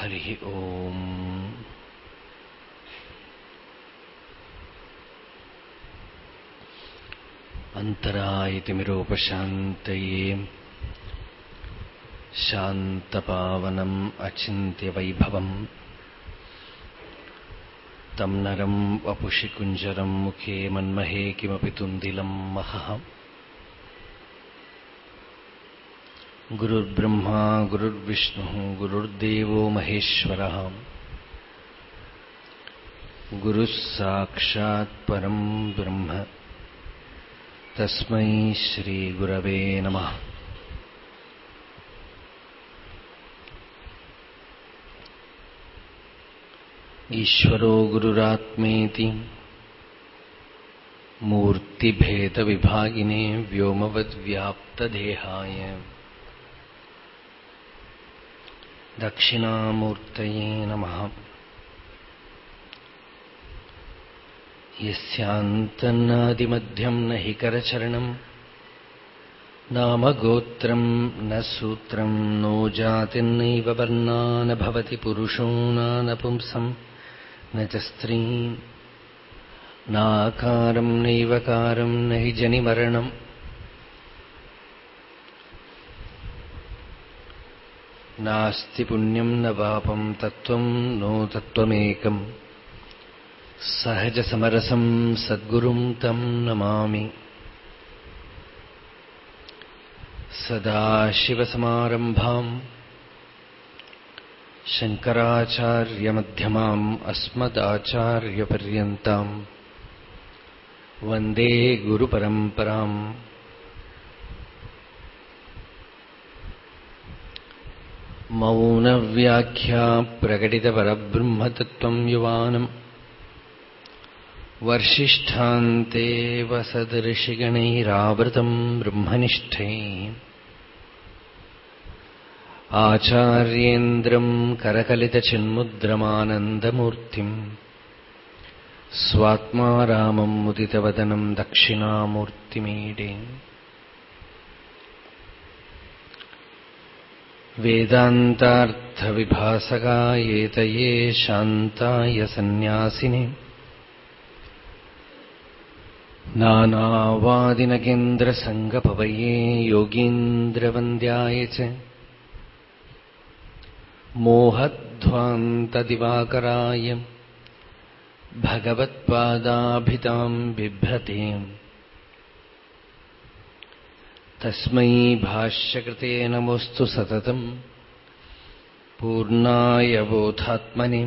हरिः ओम्। अन्तरायतिमिरोपशान्तये शान्तपावनम् अचिन्त्यवैभवम्। तं नरम् वपुषि कुञ्जरम् मुखे मन्महे किमपि तुन्दिलम् महः गुरुर्ब्रह्मा, गुरुर्विष्णुः, गुरुर्देवो महेश्वरः। गुरुः साक्षात् परम् ब्रह्म। तस्मै श्रीगुरवे नमः। ईश्वरो गुरुरात्मेति। मूर्तिभेदविभागिने व्योमवद्व्याप्तदेहाय। दक्षिणामूर्तये नमः। यस्यान्तन्नादिमध्यम् न हि करचरणम् नामगोत्रम् न सूत्रम् नो जातिर्नैव वर्णा न भवति पुरुषो नानपुंसम् न च स्त्रीम् नाकारम् नैवकारम् न हि जनिमरणम् नास्ति पुण्यम् न पापम् तत्त्वम् नो तत्त्वमेकम् सहजसमरसम् सद्गुरुम् तम् नमामि। सदाशिवसमारम्भाम् शङ्कराचार्यमध्यमाम् अस्मदाचार्यपर्यन्ताम्। वन्दे गुरुपरम्पराम् मौनव्याख्या प्रकटितपरब्रह्मतत्त्वम् युवानम् वर्षिष्ठान्तेव सदर्शिगणैरावृतम् ब्रह्मनिष्ठे आचार्येन्द्रम् करकलितचिन्मुद्रमानन्दमूर्तिम् स्वात्मा रामम् मुदितवदनम् दक्षिणामूर्तिमीडे वेदान्तार्थविभासकायेतये शान्ताय सन्न्यासिने नानावादिनकेन्द्रसङ्गपवये योगीन्द्रवन्द्याय च मोहध्वान्तदिवाकराय भगवत्पादाभिताम् बिभ्रतीम् तस्मै भाष्यकृते नमोऽस्तु सततम् पूर्णाय बोधात्मनि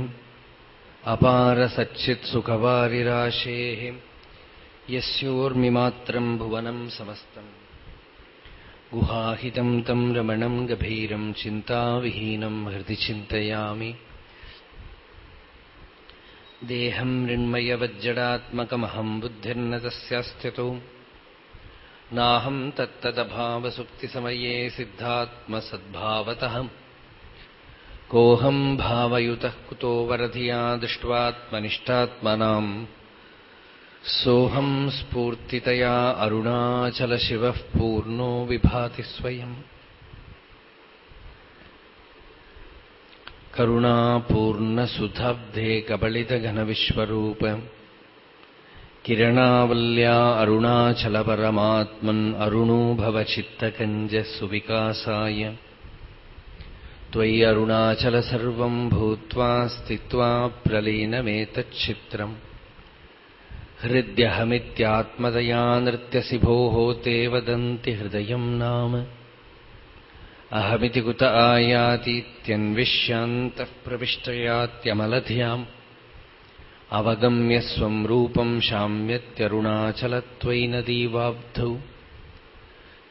अपारसच्चित्सुखवारिराशेः यस्योर्मिमात्रम् भुवनम् समस्तम् गुहाहितम् तम् रमणम् गभीरम् चिन्ताविहीनम् हृदि चिन्तयामि देहम् मृण्मयवज्जडात्मकमहम् बुद्धिर्न तस्यास्त्यतो नाहम् तत्तदभावसुप्तिसमये सिद्धात्मसद्भावतः। कोऽहम् भावयुतः कुतो वरधिया दृष्ट्वात्मनिष्ठात्मनाम्। सोऽहम् स्फूर्तितया अरुणाचलशिवः पूर्णो विभाति स्वयम्। करुणापूर्णसुधाब्धे कबलितघनविश्वरूप किरणावल्या अरुणाचलपरमात्मन् अरुणो भवचित्तकञ्जः सुविकासाय त्वयि अरुणाचल सर्वम् भूत्वा स्थित्वा प्रलीनमेतच्छित्रम्। हृद्यहमित्यात्मतया नृत्यसि भोः ते वदन्ति हृदयम् नाम। अहमिति कुत आयातीत्यन्विष्यान्तः प्रविष्टयात्यमलधियाम् अवगम्य स्वम् रूपम् शाम्यत्यरुणाचलत्वयि नदीवाब्धौ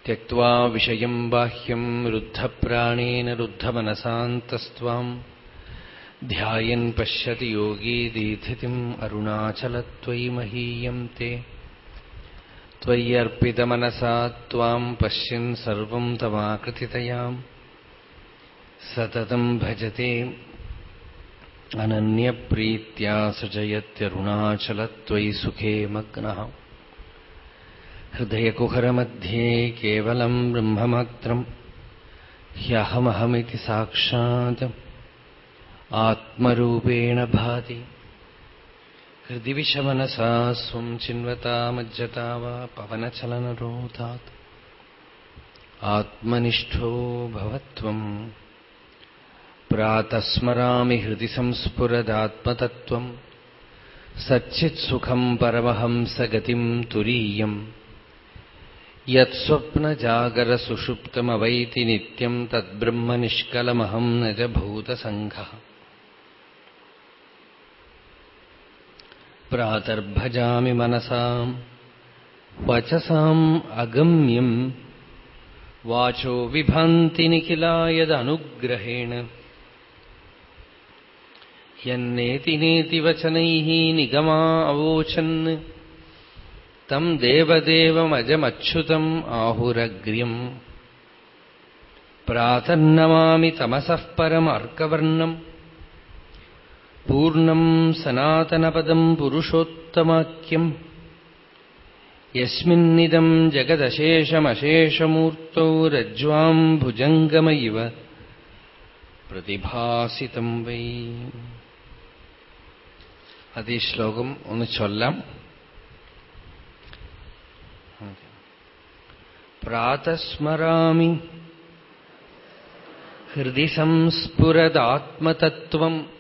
त्यक्त्वा विषयम् बाह्यम् रुद्धप्राणेन रुद्धमनसान्तस्त्वाम् ध्यायन् पश्यति योगी दीधितिम् अरुणाचलत्वयि महीयम् ते त्वय्यर्पितमनसा त्वाम् पश्यन् सर्वम् तवाकृतितयाम् सततम् भजते अनन्यप्रीत्या सृजयत्यरुणाचलत्वयि सुखे मग्नः हृदयकुहरमध्ये केवलम् ब्रह्ममात्रम् ह्यहमहमिति साक्षात् आत्मरूपेण भाति हृदि विषमनसा स्वम् चिन्वतामज्जता वा पवनचलनरोधात् आत्मनिष्ठो भवत्वम् ഭവത്വം പ്രാതസ്മരാമി ഹൃദി സംസ്ഫുരദാത്മതത്വം. സച്ചിത്സുഖം പരമഹംസഗതിം തുരീയം. യത്സ്വപ്നജാഗരസുഷുപ്തമവൈതി നിത്യം തദ്ബ്രഹ്മനിഷ്കലമഹം നജ ഭൂതസംഘ പ്രാതർഭജാമി മനസാം. വചസാം അഗമ്യം. വാചോ വിഭാന്തി നിഖിലായദനുഗ്രഹേണ യന്നേതി നേതി വചനൈ നിഗമാ അവോചन् തം ദേവദേവമജമച്യുതം ആഹുരഗ്ര്യം പ്രാതന്നമാമി തമസഃ പരമർക്കവർണം പൂർണം സനാതനപദം പുരുഷോത്തമാക്യം യസ്മിന്നിദം ജഗദശേഷമശേഷമൂർത്തോ രജ്വാം ഭുജംഗമൈവ പ്രതിഭാസിതം വൈ അത് ഈ ശ്ലോകം ഒന്ന് ചൊല്ലാം. പ്രാതസ്മരാമി. ഹൃദി സംസ്ഫുരദാത്മതത്വം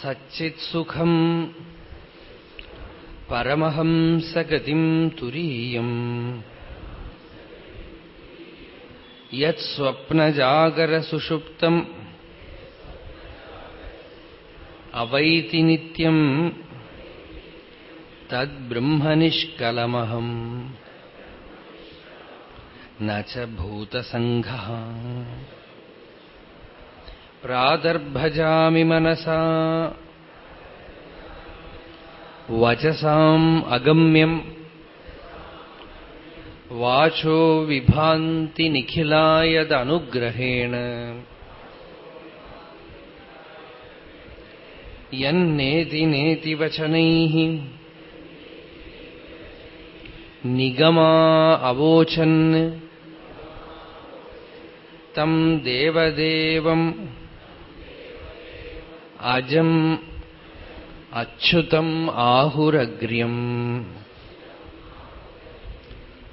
സച്ചിത്സുഖം പരമഹംസഗതിം തുരീയം. യത്സ്വപ്നജാഗരസുഷുപ്തം അവൈതി നിത്യം തദ്ബ്രഹ്മനിഷ്കലമഹം നച്ച ഭൂതസംഘ. പ്രാതർഭജാമി മനസാ. വചസാം അഗമ്യം. വാചോ വിഭാന്തി നിഖിലായതനുഗ്രഹേണ. യന്നേതി നേതി വചനൈ നിഗമാ അവോചൻ തം ദേവദേവം അജം അച്യുതം ആഹുരഗ്ര്യം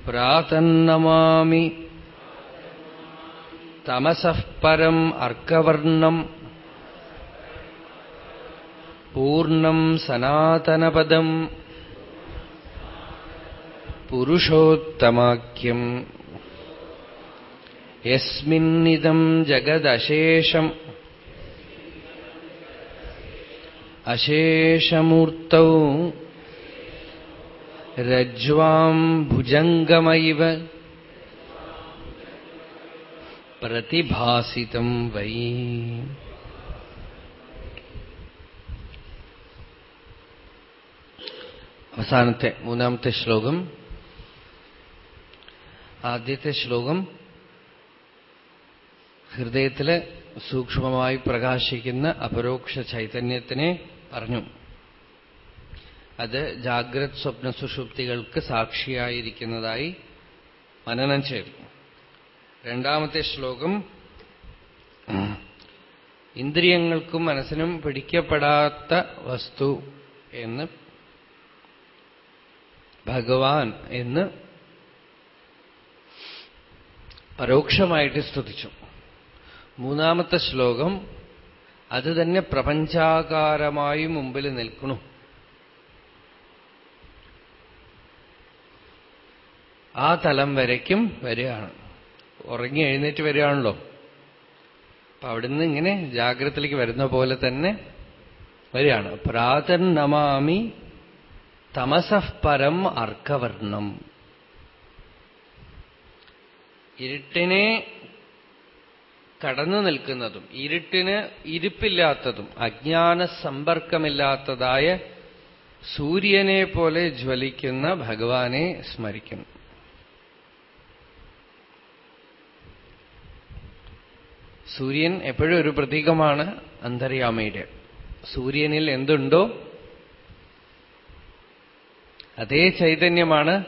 പ്രാതന്നമാമി തമസഃ പരം അർക്കവർണം പൂർണം സനാതനപദം പുരുഷോത്തമാക്യം യസ്മിന്നിദം ജഗദശേഷം അശേഷമൂർത്തൗ രജ്വാം ഭുജംഗമൈവ പ്രതിഭാസിതം വൈ അവസാനത്തെ മൂന്നാമത്തെ ശ്ലോകം. ആദ്യത്തെ ശ്ലോകം ഹൃദയത്തിൽ സൂക്ഷ്മമായി പ്രകാശിക്കുന്ന അപരോക്ഷ ചൈതന്യത്തിനെ പറഞ്ഞു. അത് ജാഗ്രത് സ്വപ്ന സുഷുപ്തികൾക്ക് സാക്ഷിയായിരിക്കുന്നതായി മനനം ചെയ്തു. രണ്ടാമത്തെ ശ്ലോകം ഇന്ദ്രിയങ്ങൾക്കും മനസ്സിനും പിടിക്കപ്പെടാത്ത വസ്തു എന്ന് ഭഗവാൻ എന്ന് പരോക്ഷമായിട്ട് സ്തുതിച്ചു. മൂന്നാമത്തെ ശ്ലോകം അത് തന്നെ പ്രപഞ്ചാകാരമായി മുമ്പിൽ നിൽക്കണു ആ തലം വരയ്ക്കും വരികയാണ്. ഉറങ്ങി എഴുന്നേറ്റ് വരികയാണല്ലോ. അപ്പൊ അവിടുന്ന് ഇങ്ങനെ ജാഗ്രതയിലേക്ക് വരുന്ന പോലെ തന്നെ വരികയാണ്. പ്രാതൻ നമാമി തമസഃ പരം അർക്കവർണം ഇരുട്ടിനെ കടന്നു നിൽക്കുന്നതും ഇരുട്ടിന് ഇരിപ്പില്ലാത്തതും അജ്ഞാന സമ്പർക്കമില്ലാത്തതായ സൂര്യനെ പോലെ ജ്വലിക്കുന്ന ഭഗവാനെ സ്മരിക്കുന്നു. സൂര്യൻ എപ്പോഴും ഒരു പ്രതീകമാണ് അന്തര്യാമയുടെ. സൂര്യനിൽ എന്തുണ്ടോ അതേ ചൈതന്യമാണ്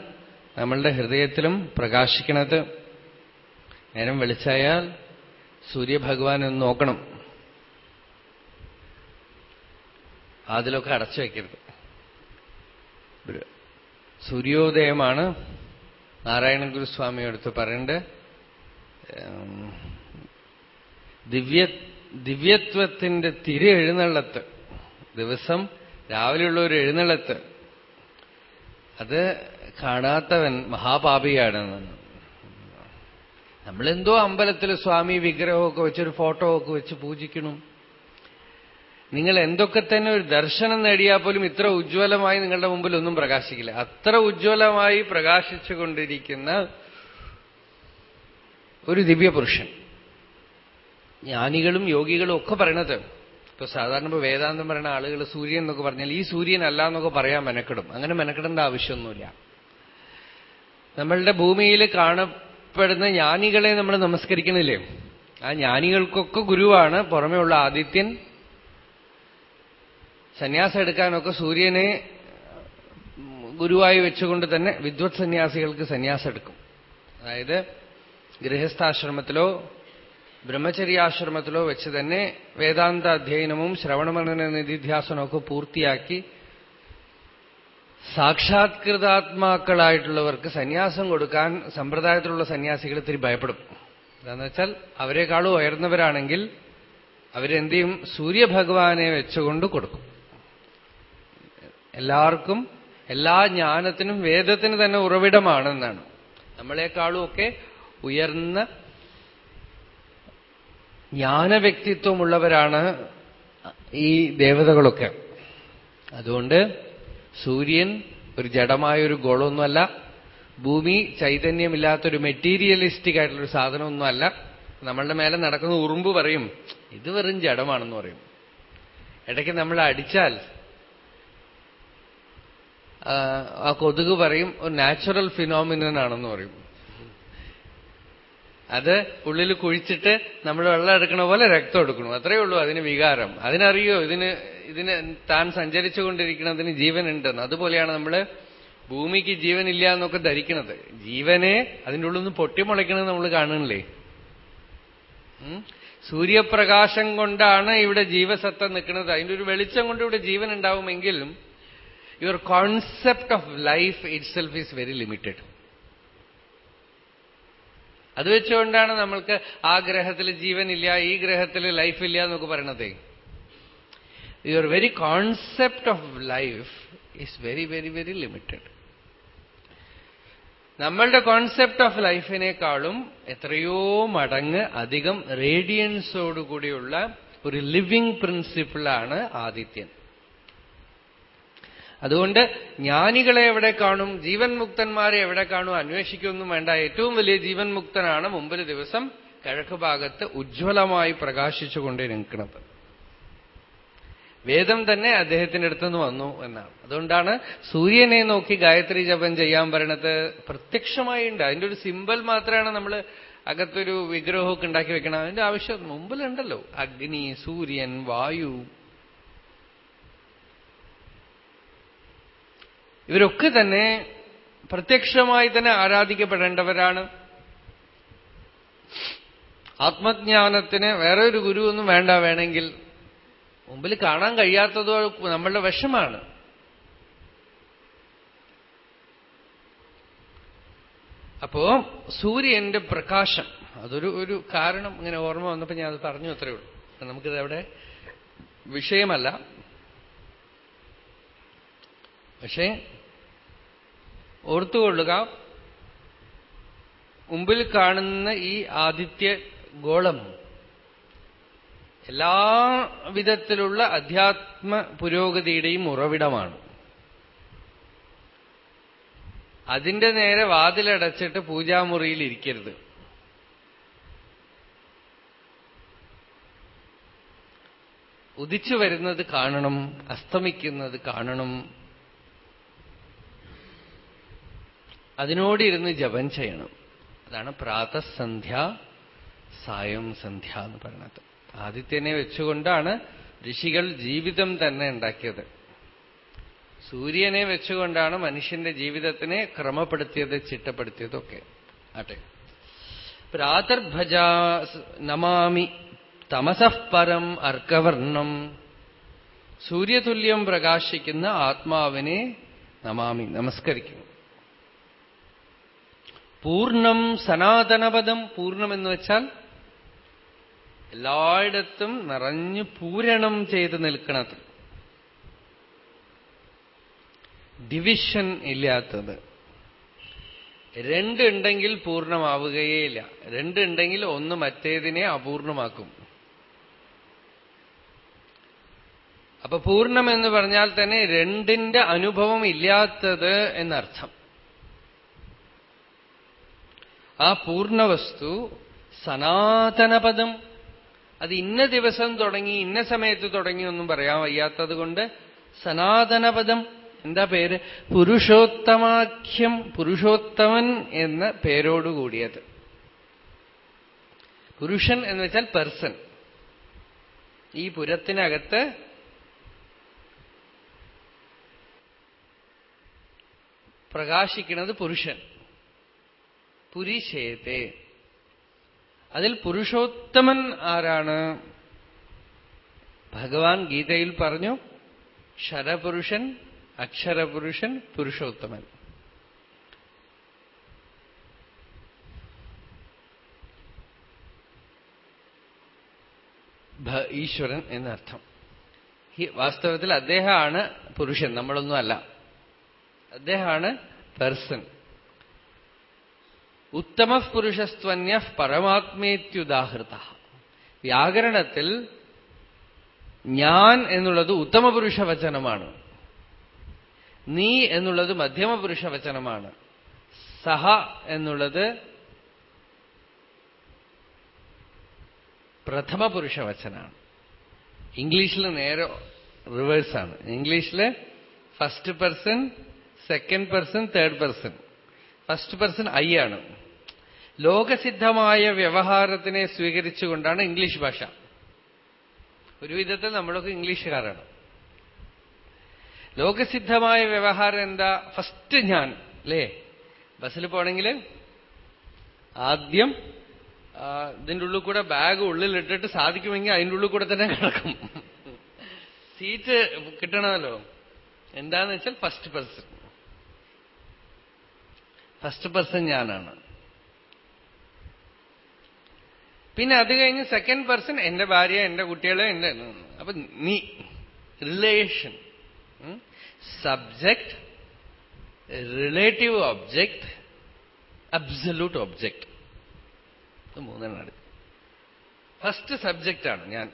നമ്മളുടെ ഹൃദയത്തിലും പ്രകാശിക്കുന്നത് നേരം വെളിച്ചായാൽ സൂര്യഭഗവാൻ ഒന്ന് നോക്കണം. അതിലൊക്കെ അടച്ചു വയ്ക്കരുത് സൂര്യോദയമാണ് നാരായണ ഗുരുസ്വാമി എടുത്ത് പറയേണ്ട. ദിവ്യ ദിവ്യത്വത്തിന്റെ തിരി എഴുന്നള്ളത്ത്. ദിവസം രാവിലെയുള്ള ഒരു എഴുന്നള്ളത്ത്. അത് കാണാത്തവൻ മഹാപാപിയാണെന്ന്. നമ്മളെന്തോ അമ്പലത്തിൽ സ്വാമി വിഗ്രഹമൊക്കെ വെച്ചൊരു ഫോട്ടോ ഒക്കെ വെച്ച് പൂജിക്കണം. നിങ്ങൾ എന്തൊക്കെ തന്നെ ഒരു ദർശനം നേടിയാൽ പോലും ഇത്ര ഉജ്ജ്വലമായി നിങ്ങളുടെ മുമ്പിൽ ഒന്നും പ്രകാശിക്കില്ല. അത്ര ഉജ്ജ്വലമായി പ്രകാശിച്ചുകൊണ്ടിരിക്കുന്ന ഒരു ദിവ്യപുരുഷൻ. ജ്ഞാനികളും യോഗികളും ഒക്കെ പറയണത് ഇപ്പൊ സാധാരണ ഇപ്പൊ വേദാന്തം പറയുന്ന ആളുകൾ സൂര്യൻ എന്നൊക്കെ പറഞ്ഞാൽ ഈ സൂര്യൻ അല്ല എന്നൊക്കെ പറയാൻ മെനക്കെടും. അങ്ങനെ മെനക്കെടേണ്ട ആവശ്യമൊന്നുമില്ല. നമ്മളുടെ ഭൂമിയിൽ കാണപ്പെടുന്ന ജ്ഞാനികളെ നമ്മൾ നമസ്കരിക്കണില്ലേ? ആ ജ്ഞാനികൾക്കൊക്കെ ഗുരുവാണ്. പുറമേ ആദിത്യൻ സന്യാസം എടുക്കാനൊക്കെ സൂര്യനെ ഗുരുവായി വെച്ചുകൊണ്ട് തന്നെ വിദ്വത് സന്യാസികൾക്ക് സന്യാസം എടുക്കും. അതായത് ഗൃഹസ്ഥാശ്രമത്തിലോ ബ്രഹ്മചര്യാശ്രമത്തിലോ വെച്ച് തന്നെ വേദാന്ത അധ്യയനവും ശ്രവണമനന നിധിധ്യാസനമൊക്കെ പൂർത്തിയാക്കി സാക്ഷാത്കൃതാത്മാക്കളായിട്ടുള്ളവർക്ക് സന്യാസം കൊടുക്കാൻ സമ്പ്രദായത്തിലുള്ള സന്യാസികൾ ഇത്തിരി ഭയപ്പെടും. എന്താണെന്ന് വെച്ചാൽ അവരെക്കാളും ഉയർന്നവരാണെങ്കിൽ അവരെന്ത് ചെയ്യും സൂര്യഭഗവാനെ വെച്ചുകൊണ്ട് കൊടുക്കും. എല്ലാവർക്കും എല്ലാ ജ്ഞാനത്തിനും വേദത്തിന് തന്നെ ഉറവിടമാണെന്നാണ്. നമ്മളെക്കാളും ഒക്കെ ഉയർന്ന ജ്ഞാനവ്യക്തിത്വമുള്ളവരാണ് ഈ ദേവതകളൊക്കെ. അതുകൊണ്ട് സൂര്യൻ ഒരു ജഡമായൊരു ഗോളൊന്നുമല്ല ഭൂമി ചൈതന്യമില്ലാത്തൊരു മെറ്റീരിയലിസ്റ്റിക് ആയിട്ടുള്ളൊരു സാധനമൊന്നുമല്ല. നമ്മളുടെ മേലെ നടക്കുന്ന ഉറുമ്പ് പറയും ഇത് വെറും ജഡമാണെന്ന് പറയും. ഇടയ്ക്ക് നമ്മൾ അടിച്ചാൽ ആ കൊതുക് പറയും ഒരു നാച്ചുറൽ ഫിനോമിനൻ ആണെന്ന് പറയും. അത് ഉള്ളിൽ കുഴിച്ചിട്ട് നമ്മൾ വെള്ളം എടുക്കണ പോലെ രക്തം എടുക്കണം അത്രയേ ഉള്ളൂ അതിന് വികാരം. അതിനറിയോ? ഇതിന് ഇതിന് താൻ സഞ്ചരിച്ചുകൊണ്ടിരിക്കുന്നതിന് ജീവനുണ്ടെന്ന്. അതുപോലെയാണ് നമ്മൾ ഭൂമിക്ക് ജീവനില്ല എന്നൊക്കെ ധരിക്കുന്നത് ജീവനെ അതിന്റെ ഉള്ളിൽ നിന്ന് പൊട്ടിമുളയ്ക്കണത് നമ്മൾ കാണുന്നില്ലേ? സൂര്യപ്രകാശം കൊണ്ടാണ് ഇവിടെ ജീവസത്ത നിൽക്കുന്നത്. അതിന്റെ ഒരു വെളിച്ചം കൊണ്ട് ഇവിടെ ജീവൻ ഉണ്ടാവുമെങ്കിലും your concept of life itself is very limited അത് വെച്ചുകൊണ്ടാണ് നമ്മൾക്ക് ആ ഗ്രഹത്തിൽ ജീവനില്ല ഈ ഗ്രഹത്തിൽ ലൈഫ് ലൈഫില്ല എന്നൊക്കെ പറയണത്. Your very concept of life is very very very limited നമ്മളുടെ കോൺസെപ്റ്റ് ഓഫ് ലൈഫിനേക്കാളും എത്രയോ മടങ്ങ് അധികം റേഡിയൻസോടുകൂടിയുള്ള ഒരു ലിവിംഗ് പ്രിൻസിപ്പിളാണ് ആദിത്യൻ. അതുകൊണ്ട് ജ്ഞാനികളെ എവിടെ കാണും ജീവൻ മുക്തന്മാരെ എവിടെ കാണും അന്വേഷിക്കൊന്നും വേണ്ട. ഏറ്റവും വലിയ ജീവൻ മുക്തനാണ് മുമ്പിൽ ദിവസം കിഴക്ക് ഭാഗത്ത് ഉജ്ജ്വലമായി പ്രകാശിച്ചുകൊണ്ടേ നിൽക്കുന്നത്. വേദം തന്നെ അദ്ദേഹത്തിന്റെ അടുത്തുനിന്ന് വന്നു എന്നാണ്. അതുകൊണ്ടാണ് സൂര്യനെ നോക്കി ഗായത്രി ജപം ചെയ്യാൻ പറയണത് പ്രത്യക്ഷമായി ഉണ്ട് അതിന്റെ ഒരു സിമ്പൽ മാത്രമാണ് നമ്മൾ അകത്തൊരു വിഗ്രഹമൊക്കെ ഉണ്ടാക്കി വെക്കണം അതിന്റെ ആവശ്യം മുമ്പിലുണ്ടല്ലോ. അഗ്നി സൂര്യൻ വായു ഇവരൊക്കെ തന്നെ പ്രത്യക്ഷമായി തന്നെ ആരാധിക്കപ്പെടേണ്ടവരാണ്. ആത്മജ്ഞാനത്തിന് വേറെ ഒരു ഗുരുവൊന്നും വേണ്ട. വേണമെങ്കിൽ മുമ്പിൽ കാണാൻ കഴിയാത്തതോ നമ്മളുടെ വിഷമാണ്. അപ്പോ സൂര്യന്റെ പ്രകാശം അതൊരു ഒരു കാരണം ഇങ്ങനെ ഓർമ്മ വന്നപ്പോ ഞാൻ അത് പറഞ്ഞു അത്രേ ഉള്ളൂ. നമുക്കിത് അവിടെ വിഷയമല്ല. പക്ഷേ ഓർത്തുകൊള്ളുക. മുമ്പിൽ കാണുന്ന ഈ ആദിത്യ ഗോളം എല്ലാ വിധത്തിലുള്ള അധ്യാത്മ പുരോഗതിയുടെയും ഉറവിടമാണ്. അതിന്റെ നേരെ വാതിലടച്ചിട്ട് പൂജാമുറിയിൽ ഇരിക്കരുത്. ഉദിച്ചു വരുന്നത് കാണണം അസ്തമിക്കുന്നത് കാണണം അതിനോടിരുന്ന് ജപം ചെയ്യണം. അതാണ് പ്രാതസന്ധ്യ സായം സന്ധ്യ എന്ന് പറയുന്നത്. ആദിത്യനെ വെച്ചുകൊണ്ടാണ് ഋഷികൾ ജീവിതം തന്നെ ഉണ്ടാക്കിയത്. സൂര്യനെ വെച്ചുകൊണ്ടാണ് മനുഷ്യന്റെ ജീവിതത്തിനെ ക്രമപ്പെടുത്തിയത് ചിട്ടപ്പെടുത്തിയതൊക്കെ. ആട്ടെ പ്രാതർഭജ നമാമി തമസഃപരം അർക്കവർണം സൂര്യതുല്യം പ്രകാശിക്കുന്ന ആത്മാവിനെ നമാമി നമസ്കരിക്കുന്നു. പൂർണം സനാതനപദം പൂർണം എന്ന് വെച്ചാൽ എല്ലായിടത്തും നിറഞ്ഞു പൂരണം ചെയ്ത് നിൽക്കണത്. ഡിവിഷൻ ഇല്ലാത്തത്. രണ്ടുണ്ടെങ്കിൽ പൂർണമാവുകയേയില്ല രണ്ടുണ്ടെങ്കിൽ ഒന്ന് മറ്റേതിനെ അപൂർണമാക്കും. അപ്പൊ പൂർണം എന്ന് പറഞ്ഞാൽ തന്നെ രണ്ടിന്റെ അനുഭവം ഇല്ലാത്തത് എന്നർത്ഥം. ആ പൂർണവസ്തു സനാതനപദം. അത് ഇന്ന ദിവസം തുടങ്ങി ഇന്ന സമയത്ത് തുടങ്ങി ഒന്നും പറയാൻ വയ്യാത്തത് കൊണ്ട് സനാതനപദം എന്താ പേര്? പുരുഷോത്തമാഖ്യം പുരുഷോത്തമൻ എന്ന പേരോടുകൂടിയത് പുരുഷൻ എന്ന് വെച്ചാൽ പെർസൺ ഈ പുരത്തിനകത്ത് പ്രകാശിക്കുന്നത് പുരുഷൻ. പുരിശേത്തെ അതിൽ പുരുഷോത്തമൻ ആരാണ്? ഭഗവാൻ ഗീതയിൽ പറഞ്ഞു ശരപുരുഷൻ അക്ഷരപുരുഷൻ പുരുഷോത്തമൻ. ഈശ്വരൻ എന്നർത്ഥം. വാസ്തവത്തിൽ അദ്ദേഹമാണ് പുരുഷൻ നമ്മളൊന്നും അല്ല. അദ്ദേഹമാണ് പേഴ്സൺ ഉത്തമ പുരുഷസ്ത്വന്യ പരമാത്മേത്യുദാഹൃത വ്യാകരണത്തിൽ ഞാൻ എന്നുള്ളത് ഉത്തമ പുരുഷവചനമാണ് നീ എന്നുള്ളത് മധ്യമ പുരുഷവചനമാണ് സഹ എന്നുള്ളത് പ്രഥമ പുരുഷവചനാണ് ഇംഗ്ലീഷിൽ നേരെ റിവേഴ്സാണ്. ഇംഗ്ലീഷിൽ first person second person third person. First person I ആണ്. ലോകസിദ്ധമായ വ്യവഹാരത്തിനെ സ്വീകരിച്ചുകൊണ്ടാണ് ഇംഗ്ലീഷ് ഭാഷ. ഒരു വിധത്തിൽ നമ്മളൊക്കെ ഇംഗ്ലീഷുകാരാണ്. ലോകസിദ്ധമായ വ്യവഹാരം എന്താ? ഫസ്റ്റ് ഞാൻ അല്ലേ? ബസ്സിൽ പോണെങ്കിൽ ആദ്യം ഇതിന്റെ ഉള്ളിൽ കൂടെ ബാഗ് ഉള്ളിലിട്ടിട്ട് സാധിക്കുമെങ്കിൽ അതിന്റെ ഉള്ളിൽ കൂടെ തന്നെ കിടക്കും. സീറ്റ് കിട്ടണമല്ലോ. എന്താന്ന് വെച്ചാൽ ഫസ്റ്റ് പേഴ്സൺ. ഫസ്റ്റ് പേഴ്സൺ ഞാനാണ്. പിന്നെ അത് കഴിഞ്ഞ് സെക്കൻഡ് പേഴ്സൺ എന്റെ ഭാര്യ എന്റെ കുട്ടികളെ എന്റെ അപ്പൊ നീ relation subject relative object absolute object മൂന്നെണ്ണം എടുക്കും. ഫസ്റ്റ് സബ്ജക്റ്റാണ് ഞാൻ.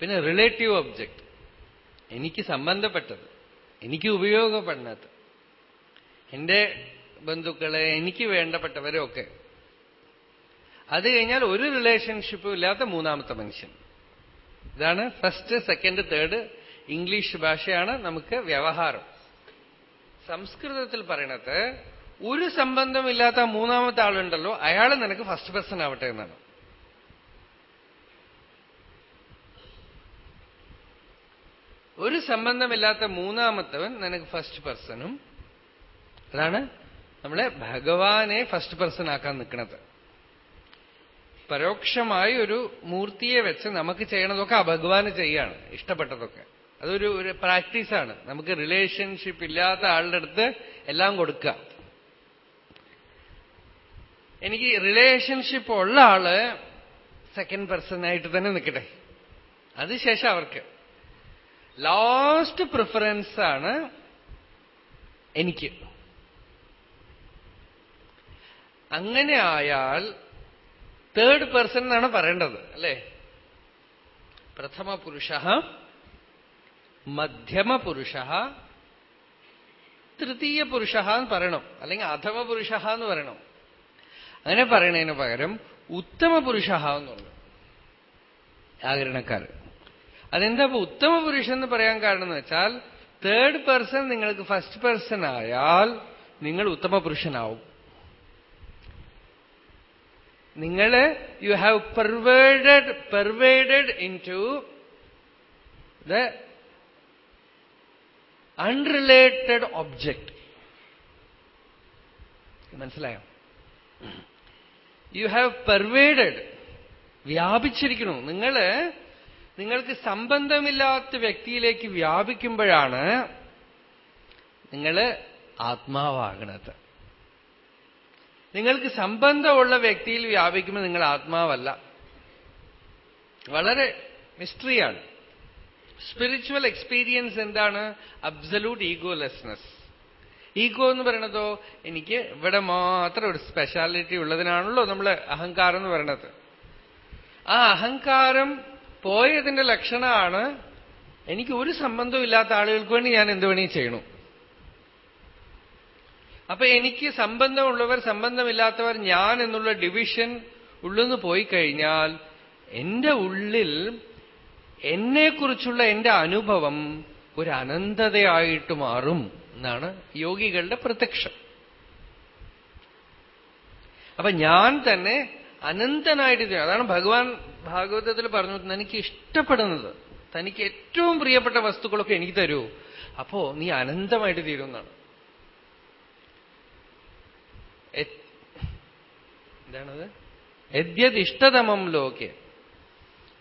പിന്നെ റിലേറ്റീവ് ഒബ്ജക്ട് എനിക്ക് സംബന്ധപ്പെട്ടത്. എനിക്ക് ഉപയോഗപ്പെടുന്നത് എന്റെ ബന്ധുക്കളെ എനിക്ക് വേണ്ടപ്പെട്ടവരെ ഒക്കെ അത് കഴിഞ്ഞാൽ ഒരു റിലേഷൻഷിപ്പും ഇല്ലാത്ത മൂന്നാമത്തെ മനുഷ്യൻ. ഇതാണ് ഫസ്റ്റ് സെക്കൻഡ് തേർഡ് ഇംഗ്ലീഷ് ഭാഷയാണ് നമുക്ക് വ്യവഹാരം. സംസ്കൃതത്തിൽ പറയണത് ഒരു സംബന്ധമില്ലാത്ത മൂന്നാമത്തെ ആളുണ്ടല്ലോ അയാൾ നിനക്ക് ഫസ്റ്റ് പേഴ്സൺ ആവട്ടെ എന്നാണ്. ഒരു സംബന്ധമില്ലാത്ത മൂന്നാമത്തവൻ നിനക്ക് ഫസ്റ്റ് പേഴ്സണും അതാണ് നമ്മളെ ഭഗവാനെ ഫസ്റ്റ് പേഴ്സൺ ആക്കാൻ നിൽക്കുന്നത് പരോക്ഷമായി ഒരു മൂർത്തിയെ വെച്ച് നമുക്ക് ചെയ്യണതൊക്കെ ആ ഭഗവാന് ചെയ്യാണ് ഇഷ്ടപ്പെട്ടതൊക്കെ. അതൊരു ഒരു പ്രാക്ടീസാണ്. നമുക്ക് റിലേഷൻഷിപ്പ് ഇല്ലാത്ത ആളുടെ അടുത്ത് എല്ലാം കൊടുക്കുക. എനിക്ക് റിലേഷൻഷിപ്പ് ഉള്ള ആൾ സെക്കൻഡ് പേഴ്സൺ ആയിട്ട് തന്നെ നിൽക്കട്ടെ. അതിനുശേഷം അവർക്ക്. ലാസ്റ്റ് പ്രിഫറൻസ് ആണ് എനിക്ക്. അങ്ങനെ ആയാൽ തേർഡ് പേഴ്സൺ എന്നാണ് പറയേണ്ടത് അല്ലേ? പ്രഥമ പുരുഷ മധ്യമ പുരുഷ തൃതീയ പുരുഷ എന്ന് പറയണം അല്ലെങ്കിൽ അധമ പുരുഷ എന്ന് പറയണം. അങ്ങനെ പറയണതിന് പകരം ഉത്തമ പുരുഷ എന്ന് പറഞ്ഞു വ്യാകരണക്കാർ അതെന്താ ഉത്തമ പുരുഷൻ എന്ന് പറയാൻ കാരണം എന്ന് വെച്ചാൽ തേർഡ് പേഴ്സൺ നിങ്ങൾക്ക് ഫസ്റ്റ് പേഴ്സൺ ആയാൽ നിങ്ങൾ ഉത്തമ പുരുഷനാവും നിങ്ങൾ you have pervaded pervaded into the unrelated object മനസ്സിലായോ? യു ഹാവ് പെർവേഡഡ് വ്യാപിച്ചിരിക്കുന്നു. നിങ്ങൾ നിങ്ങൾക്ക് സംബന്ധമില്ലാത്ത വ്യക്തിയിലേക്ക് വ്യാപിക്കുമ്പോഴാണ് നിങ്ങൾ ആത്മാവാകണത്. നിങ്ങൾക്ക് സംബന്ധമുള്ള വ്യക്തിയിൽ വ്യാപിക്കുമ്പോൾ നിങ്ങൾ ആത്മാവല്ല. വളരെ മിസ്റ്ററിയാണ് സ്പിരിച്വൽ എക്സ്പീരിയൻസ് എന്താണ്? അബ്സലൂട്ട് ഈഗോലെസ്നെസ് ഈഗോ എന്ന് പറയണതോ എനിക്ക് ഇവിടെ മാത്രം ഒരു സ്പെഷ്യാലിറ്റി ഉള്ളതിനാണല്ലോ നമ്മൾ അഹങ്കാരം എന്ന് പറയണത്. ആ അഹങ്കാരം പോയതിന്റെ ലക്ഷണമാണ് എനിക്ക് ഒരു സംബന്ധവും ഇല്ലാത്ത ആളുകൾക്ക് വേണ്ടി ഞാൻ എന്ത് വേണേ ചെയ്യണു. അപ്പൊ എനിക്ക് സംബന്ധമുള്ളവർ സംബന്ധമില്ലാത്തവർ ഞാൻ എന്നുള്ള ഡിവിഷൻ ഉള്ളെന്ന് പോയി കഴിഞ്ഞാൽ എന്റെ ഉള്ളിൽ എന്നെക്കുറിച്ചുള്ള എന്റെ അനുഭവം ഒരു അനന്തതയായിട്ട് മാറും എന്നാണ് യോഗികളുടെ പ്രത്യക്ഷം. അപ്പൊ ഞാൻ തന്നെ അനന്തനായിട്ട് അതാണ് ഭഗവാൻ ഭാഗവതത്തിൽ പറഞ്ഞു തനിക്ക് ഇഷ്ടപ്പെടുന്നത്. തനിക്ക് ഏറ്റവും പ്രിയപ്പെട്ട വസ്തുക്കളൊക്കെ എനിക്ക് തരൂ. അപ്പോ നീ അനന്തമായിട്ട് തീരുമെന്നാണ്. എന്താണത്? യദ്യതിഷ്ടതമം ലോകെ.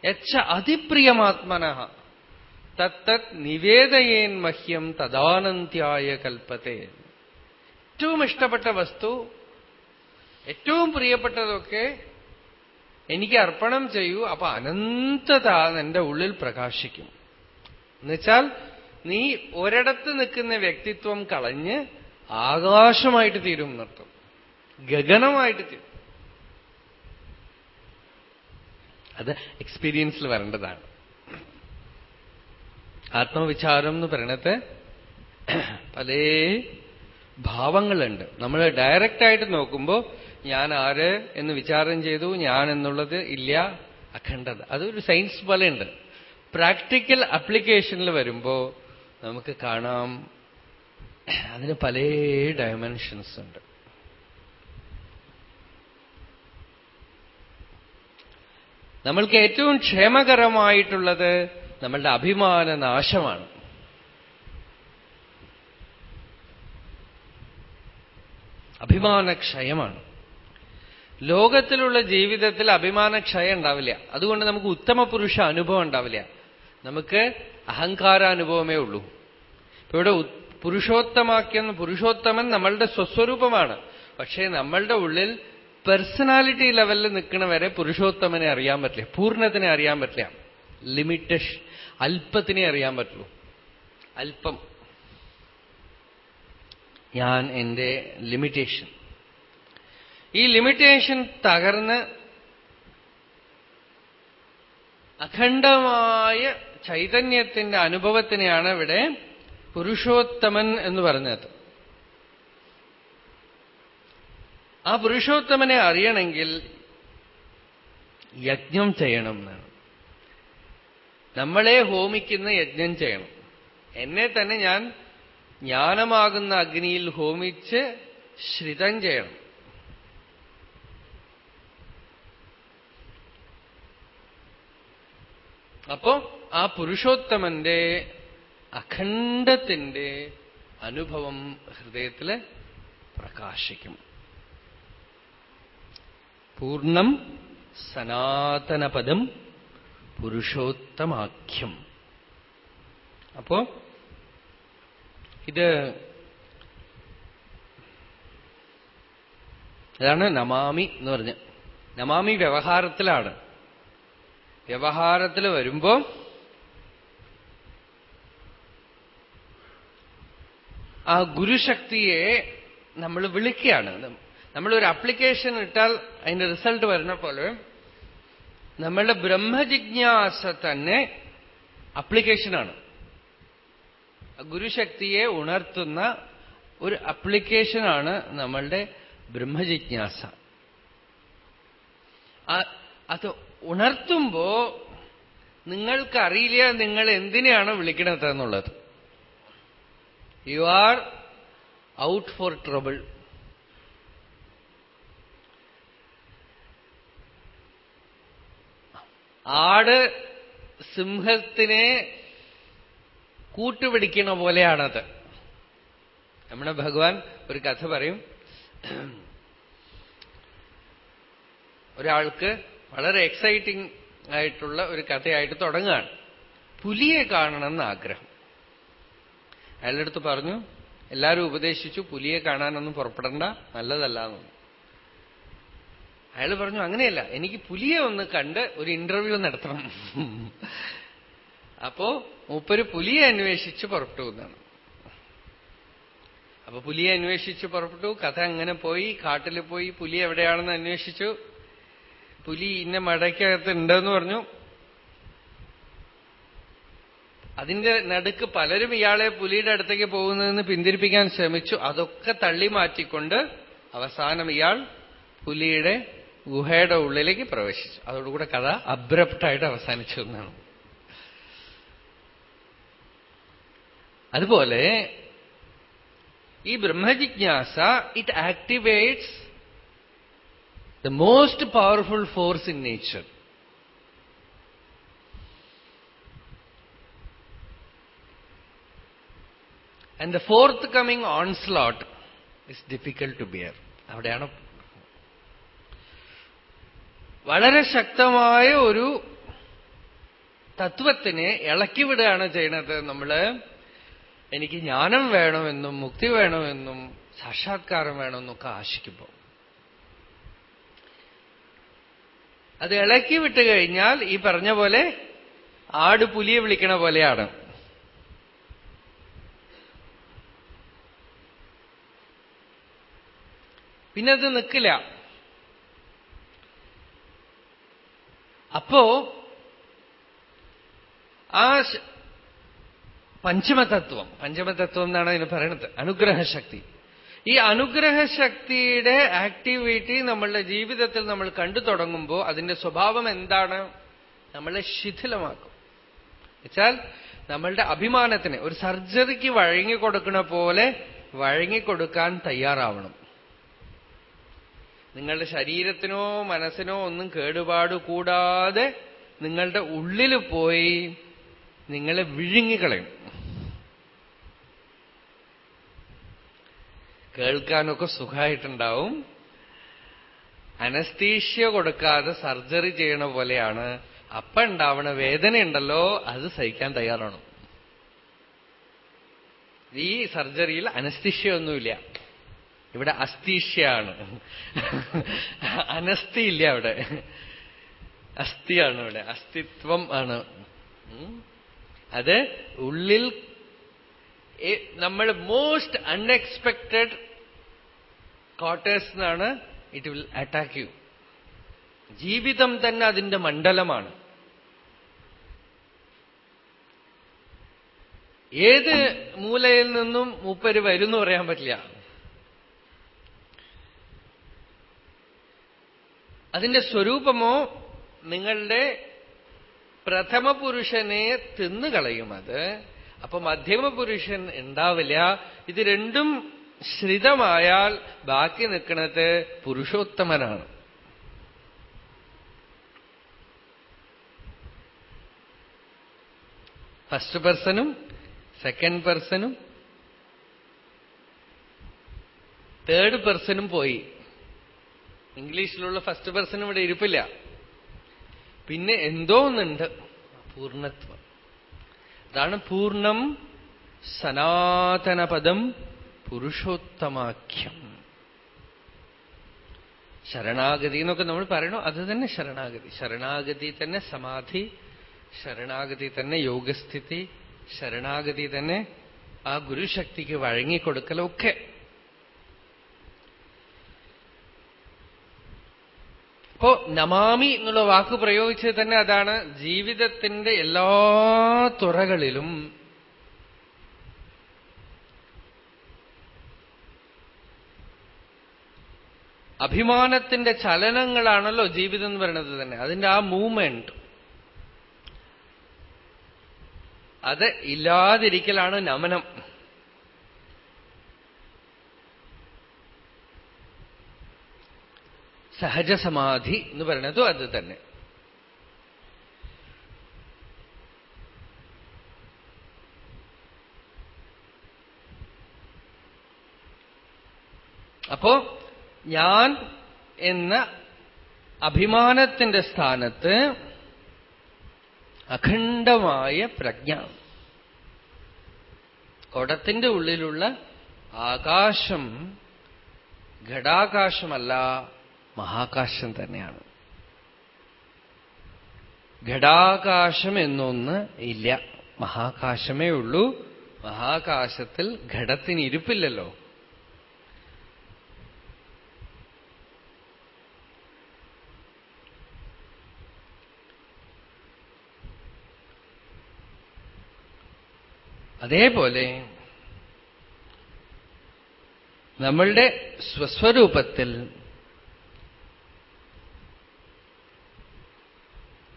യച്ച അതിപ്രിയമാത്മന. തത്തത് നിവേദയേൻ മഹ്യം തദാനന്ത്യായ കൽപ്പത്തെ. ഏറ്റവും ഇഷ്ടപ്പെട്ട വസ്തു ഏറ്റവും പ്രിയപ്പെട്ടതൊക്കെ എനിക്ക് അർപ്പണം ചെയ്യൂ അപ്പൊ അനന്തത എന്റെ ഉള്ളിൽ പ്രകാശിക്കും. എന്നുവെച്ചാൽ നീ ഒരിടത്ത് നിൽക്കുന്ന വ്യക്തിത്വം കളഞ്ഞ് ആകാശമായിട്ട് തീരും നിർത്തും ഗഗനമായിട്ട് തീരും അത് എക്സ്പീരിയൻസിൽ വരേണ്ടതാണ്. ആത്മവിചാരം എന്ന് പറയണത് പല ഭാവങ്ങളുണ്ട്. നമ്മൾ ഡയറക്റ്റായിട്ട് നോക്കുമ്പോൾ ഞാൻ ആര് എന്ന് വിചാരം ചെയ്തു ഞാൻ എന്നുള്ളത് ഇല്ല അഖണ്ഡത. അതൊരു സയൻസ് പോലെയുണ്ട്. പ്രാക്ടിക്കൽ അപ്ലിക്കേഷനിൽ വരുമ്പോ നമുക്ക് കാണാം. അതിന് പല ഡയമെൻഷൻസ് ഉണ്ട്. നമ്മൾക്ക് ഏറ്റവും ക്ഷേമകരമായിട്ടുള്ളത് നമ്മളുടെ അഭിമാന നാശമാണ്. അഭിമാനക്ഷയമാണ് ലോകത്തിലുള്ള ജീവിതത്തിൽ അഭിമാനക്ഷയം ഉണ്ടാവില്ല. അതുകൊണ്ട് നമുക്ക് ഉത്തമ പുരുഷ അനുഭവം ഉണ്ടാവില്ല. നമുക്ക് അഹങ്കാരാനുഭവമേ ഉള്ളൂ. ഇപ്പൊ ഇവിടെ പുരുഷോത്തമാക്കിയെന്ന് പുരുഷോത്തമൻ നമ്മളുടെ സ്വസ്വരൂപമാണ്. പക്ഷേ നമ്മളുടെ ഉള്ളിൽ പേഴ്സണാലിറ്റി ലെവലിൽ നിൽക്കണവരെ പുരുഷോത്തമനെ അറിയാൻ പറ്റില്ല. പൂർണത്തിനെ അറിയാൻ പറ്റില്ല. ലിമിറ്റേഷൻ അല്പത്തിനെ അറിയാൻ പറ്റുള്ളൂ. അല്പം. ഞാൻ എന്റെ ലിമിറ്റേഷൻ ഈ ലിമിറ്റേഷൻ തകർന്ന് അഖണ്ഡമായ ചൈതന്യത്തിന്റെ അനുഭവത്തിനെയാണ് ഇവിടെ പുരുഷോത്തമൻ എന്ന് പറഞ്ഞത്. ആ പുരുഷോത്തമനെ അറിയണമെങ്കിൽ യജ്ഞം ചെയ്യണം എന്നാണ്. നമ്മളെ ഹോമിക്കുന്ന യജ്ഞം ചെയ്യണം. എന്നെ തന്നെ ഞാൻ ജ്ഞാനമാകുന്ന അഗ്നിയിൽ ഹോമിച്ച് ശ്രിതം ചെയ്യണം. അപ്പോ ആ പുരുഷോത്തമന്റെ അഖണ്ഡത്തിന്റെ അനുഭവം ഹൃദയത്തിൽ പ്രകാശിക്കും. പൂർണം സനാതനപദം പുരുഷോത്തമാഖ്യം. അപ്പോ ഇത് ഇതാണ് നമാമി എന്ന് പറഞ്ഞ. നമാമി വ്യവഹാരത്തിലാണ്. വ്യവഹാരത്തിൽ വരുമ്പോ ആ ഗുരുശക്തിയെ നമ്മൾ വിളിക്കുകയാണ്. നമ്മളൊരു അപ്ലിക്കേഷൻ ഇട്ടാൽ അതിന്റെ റിസൾട്ട് വരുന്ന പോലെ നമ്മളുടെ ബ്രഹ്മജിജ്ഞാസ തന്നെ അപ്ലിക്കേഷനാണ് ഗുരുശക്തിയെ ഉണർത്തുന്ന ഒരു അപ്ലിക്കേഷനാണ് നമ്മളുടെ ബ്രഹ്മജിജ്ഞാസ. അത് ഉണർത്തുമ്പോ നിങ്ങൾക്കറിയില്ല നിങ്ങൾ എന്തിനെയാണ് വിളിക്കണത് എന്നുള്ളത്. You are out for trouble ആട് സിംഹത്തിനെ കൂട്ടുപിടിക്കണ പോലെയാണത്. നമ്മുടെ ഭഗവാൻ ഒരു കഥ പറയും. ഒരാൾക്ക് വളരെ എക്സൈറ്റിംഗ് ആയിട്ടുള്ള ഒരു കഥയായിട്ട് തുടങ്ങുകയാണ്. പുലിയെ കാണണമെന്ന് ആഗ്രഹം. അയാളുടെ അടുത്ത് പറഞ്ഞു എല്ലാവരും ഉപദേശിച്ചു പുലിയെ കാണാനൊന്നും പുറപ്പെടണ്ട നല്ലതല്ല എന്നൊന്നും അയാൾ പറഞ്ഞു അങ്ങനെയല്ല. എനിക്ക് പുലിയെ ഒന്ന് കണ്ട് ഒരു ഇന്റർവ്യൂ നടത്തണം. അപ്പോ മൂപ്പര് പുലിയെ അന്വേഷിച്ച് പുറപ്പെട്ടു എന്നാണ്. അപ്പൊ പുലിയെ അന്വേഷിച്ച് പുറപ്പെട്ടു. കഥ അങ്ങനെ പോയി. കാട്ടിൽ പോയി. പുലി എവിടെയാണെന്ന് അന്വേഷിച്ചു. പുലി ഇന്ന മടയ്ക്കകത്ത് ഉണ്ടെന്ന് പറഞ്ഞു. അതിന്റെ നടുക്ക് പലരും ഇയാളെ പുലിയുടെ അടുത്തേക്ക് പോകുന്നതെന്ന് പിന്തിരിപ്പിക്കാൻ ശ്രമിച്ചു. അതൊക്കെ തള്ളി മാറ്റിക്കൊണ്ട് അവസാനം ഇയാൾ പുലിയുടെ ഗുഹയുടെ ഉള്ളിലേക്ക് പ്രവേശിച്ചു. അതോടുകൂടെ കഥ അബ്രപ്റ്റായിട്ട് അവസാനിച്ചു എന്നാണ്. അതുപോലെ ഈ ബ്രഹ്മജിജ്ഞാസ it activates the most powerful force in nature and the forthcoming onslaught is difficult to bear അവിടെയാണ് വളരെ ശക്തമായ ഒരു തത്വത്തിനെ ഇളക്കിവിടുകയാണ് ചെയ്യുന്നത് നമ്മൾ. എനിക്ക് ജ്ഞാനം വേണമെന്നും മുക്തി വേണമെന്നും സാക്ഷാത്കാരം വേണമെന്നൊക്കെ ആശിക്കുമ്പോൾ. അത് ഇളക്കി വിട്ട് കഴിഞ്ഞാൽ ഈ പറഞ്ഞ പോലെ ആട് പുലിയെ വിളിക്കണ പോലെയാണ്. പിന്നെ അത് നിൽക്കില്ല അപ്പോ ആ പഞ്ചമതത്വം പഞ്ചമതത്വം എന്നാണ് അതിന് പറയണത് അനുഗ്രഹശക്തി. ഈ അനുഗ്രഹശക്തിയുടെ ആക്ടിവിറ്റി നമ്മളുടെ ജീവിതത്തിൽ നമ്മൾ കണ്ടു തുടങ്ങുമ്പോൾ അതിന്റെ സ്വഭാവം എന്താണ്? നമ്മളെ ശിഥിലമാക്കും. വെച്ചാൽ നമ്മളുടെ അഭിമാനത്തിന് ഒരു സർജറിക്ക് വഴങ്ങിക്കൊടുക്കുന്ന പോലെ വഴങ്ങിക്കൊടുക്കാൻ തയ്യാറാവണം. നിങ്ങളുടെ ശരീരത്തിനോ മനസ്സിനോ ഒന്നും കേടുപാട് കൂടാതെ നിങ്ങളുടെ ഉള്ളിൽ പോയി നിങ്ങളെ വിഴുങ്ങിക്കളയും. കേൾക്കാനൊക്കെ സുഖമായിട്ടുണ്ടാവും അനസ്തീഷ്യ കൊടുക്കാതെ സർജറി ചെയ്യണ പോലെയാണ്. അപ്പ ഉണ്ടാവണ വേദനയുണ്ടല്ലോ അത് സഹിക്കാൻ തയ്യാറാണ്. ഈ സർജറിയിൽ അനസ്തീഷ്യ ഒന്നുമില്ല. ഇവിടെ അസ്ഥീഷ്യാണ്. അനസ്തി ഇല്ല അവിടെ അസ്ഥിയാണ് ഇവിടെ. അസ്തിത്വം ആണ്. അത് ഉള്ളിൽ നമ്മൾ മോസ്റ്റ് അൺഎക്സ്പെക്ടഡ് ക്വാർട്ടേഴ്സ് എന്നാണ് ഇറ്റ് വിൽ അറ്റാക്ക് യു ജീവിതം തന്നെ അതിന്റെ മണ്ഡലമാണ്. ഏത് മൂലയിൽ നിന്നും മൂപ്പര് വരുന്നു പറയാൻ പറ്റില്ല. അതിന്റെ സ്വരൂപമോ നിങ്ങളുടെ പ്രഥമ പുരുഷനെ തിന്നുകളയും അത്. അപ്പൊ മധ്യമ പുരുഷൻ ഉണ്ടാവില്ല. ഇത് രണ്ടും ശ്രിതമായാൽ ബാക്കി നിൽക്കുന്നത് പുരുഷോത്തമനാണ്. ഫസ്റ്റ് പേഴ്സണും സെക്കൻഡ് പേഴ്സണും തേർഡ് പേഴ്സണും പോയി. ഇംഗ്ലീഷിലുള്ള ഫസ്റ്റ് പേഴ്സൺ ഇവിടെ ഇരിപ്പില്ല. പിന്നെ എന്തോ ഒന്നുണ്ട്. പൂർണത്വം. അതാണ് പൂർണം സനാതനപദം പുരുഷോത്തമാഖ്യം. ശരണാഗതി എന്നൊക്കെ നമ്മൾ പറയണോ. അത് തന്നെ ശരണാഗതി. ശരണാഗതി തന്നെ സമാധി. ശരണാഗതി തന്നെ യോഗസ്ഥിതി. ശരണാഗതി തന്നെ ആ ഗുരുശക്തിക്ക് വഴങ്ങിക്കൊടുക്കലൊക്കെ. അപ്പോ നമാമി എന്നുള്ള വാക്ക് പ്രയോഗിച്ചത് തന്നെ അതാണ് ജീവിതത്തിന്റെ എല്ലാ തുറകളിലും. അഭിമാനത്തിന്റെ ചലനങ്ങളാണല്ലോ ജീവിതം എന്ന് പറയുന്നത് തന്നെ. അതിന്റെ ആ മൂവ്മെന്റ്. അത് ഇല്ലാതിരിക്കലാണ് നമനം. സഹജസമാധി എന്ന് പറയുന്നതും അത് തന്നെ. അപ്പോ ഞാൻ എന്ന അഭിമാനത്തിന്റെ സ്ഥാനത്ത് അഖണ്ഡമായ പ്രജ്ഞ കുടത്തിന്റെ ഉള്ളിലുള്ള ആകാശം ഘടാകാശമല്ല മഹാകാശം തന്നെയാണ്. ഘടാകാശം എന്നൊന്ന് ഇല്ല. മഹാകാശമേ ഉള്ളൂ. മഹാകാശത്തിൽ ഘടത്തിന് ഇരിപ്പില്ലല്ലോ. അതേപോലെ നമ്മളുടെ സ്വസ്വരൂപത്തിൽ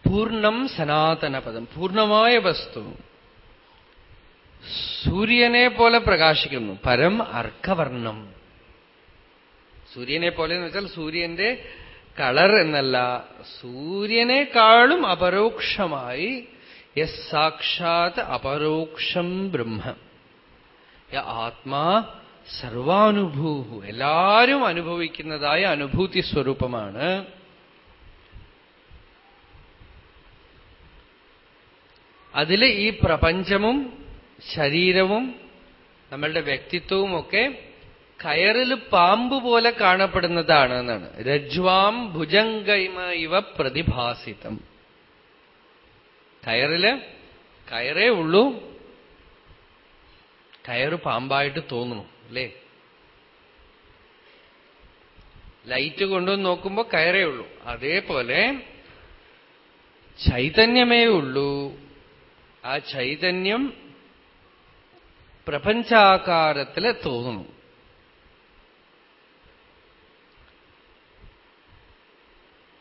പൂർണം സനാതനപദം പൂർണമായ വസ്തു. സൂര്യനെ പോലെ പ്രകാശിക്കുന്നു. പരം അർക്കവർണം സൂര്യനെ പോലെ എന്ന് വെച്ചാൽ സൂര്യന്റെ കളർ എന്നല്ല സൂര്യനെക്കാളും അപരോക്ഷമായി യസ് സാക്ഷാത് അപരോക്ഷം ബ്രഹ്മ. യ ആത്മാ സർവാനുഭൂഹു. എല്ലാവരും അനുഭവിക്കുന്നതായ അനുഭൂതി സ്വരൂപമാണ് അതിൽ ഈ പ്രപഞ്ചവും ശരീരവും നമ്മളുടെ വ്യക്തിത്വവും ഒക്കെ കയറിൽ പാമ്പ് പോലെ കാണപ്പെടുന്നതാണ് എന്നാണ്. രജ്വാം ഭുജംഗൈമ ഇവ പ്രതിഭാസിതം. കയറിൽ കയറേ ഉള്ളൂ. കയറ് പാമ്പായിട്ട് തോന്നുന്നു അല്ലേ? ലൈറ്റ് കൊണ്ടുവന്ന് നോക്കുമ്പോൾ കയറേ ഉള്ളൂ. അതേപോലെ ചൈതന്യമേ ഉള്ളൂ. ആ ചൈതന്യം പ്രപഞ്ചാകാരത്തിൽ തോന്നുന്നു.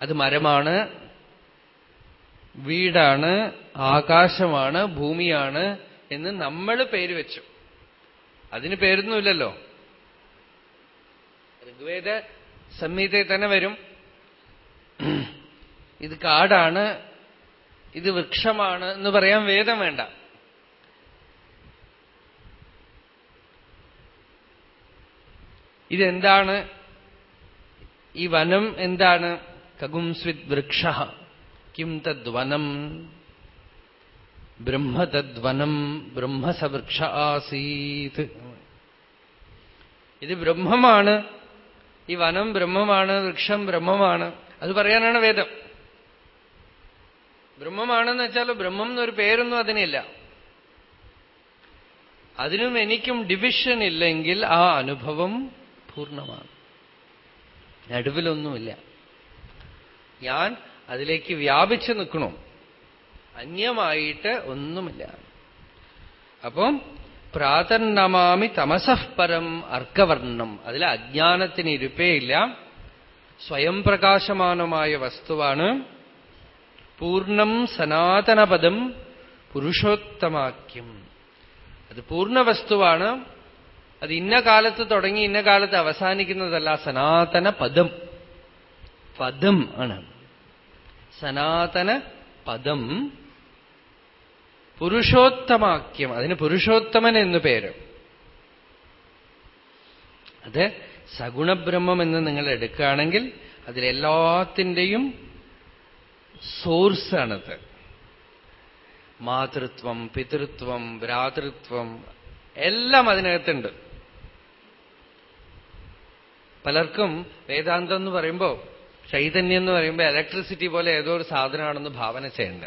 അത് മരമാണ് വീടാണ് ആകാശമാണ് ഭൂമിയാണ് എന്ന് നമ്മൾ പേര് വെച്ചു. അതിന് പേരൊന്നുമില്ലല്ലോ. ഋഗ്വേദ സംഹിതയിൽ തന്നെ വരും. ഇത് കാടാണ് ഇത് വൃക്ഷമാണ് എന്ന് പറയാൻ വേദം വേണ്ട. ഇതെന്താണ്? ഈ വനം എന്താണ്? കകുംസ്വിത് വൃക്ഷ. കിം തദ്വനം ബ്രഹ്മ തദ്വനം ബ്രഹ്മസവൃക്ഷ ആസീത്. ഇത് ബ്രഹ്മമാണ്. ഈ വനം ബ്രഹ്മമാണ് വൃക്ഷം ബ്രഹ്മമാണ്. അത് പറയാനാണ് വേദം. ബ്രഹ്മമാണെന്ന് വെച്ചാൽ ബ്രഹ്മം എന്നൊരു പേരൊന്നും അതിനില്ല. അതിനും എനിക്കും ഡിവിഷൻ ഇല്ലെങ്കിൽ ആ അനുഭവം പൂർണമാണ്. നടുവിലൊന്നുമില്ല. ഞാൻ അതിലേക്ക് വ്യാപിച്ചു നിൽക്കണം? അന്യമായിട്ട് ഒന്നുമില്ല. അപ്പം പ്രാതന്നമാമി തമസഃപരം അർക്കവർണം അതിൽ അജ്ഞാനത്തിന് ഇരുപ്പേയില്ല സ്വയം പ്രകാശമാനമായ വസ്തുവാണ് പൂർണം സനാതനപദം പുരുഷോത്തമാക്യം. അത് പൂർണ വസ്തുവാണ്. അത് ഇന്ന കാലത്ത് തുടങ്ങി ഇന്ന കാലത്ത് അവസാനിക്കുന്നതല്ല സനാതന പദം പദം ആണ്. സനാതന പദം പുരുഷോത്തമാക്യം. അതിന് പുരുഷോത്തമൻ എന്നു പേര്. അത് സഗുണബ്രഹ്മം എന്ന് നിങ്ങൾ എടുക്കുകയാണെങ്കിൽ അതിലെല്ലാത്തിന്റെയും സോഴ്സാണത്. മാതൃത്വം പിതൃത്വം ഭ്രാതൃത്വം എല്ലാം അതിനകത്തുണ്ട്. പലർക്കും വേദാന്തം എന്ന് പറയുമ്പോൾ ചൈതന്യം എന്ന് പറയുമ്പോൾ ഇലക്ട്രിസിറ്റി പോലെ ഏതോ ഒരു സാധനമാണെന്ന് ഭാവന ചെയ്യേണ്ട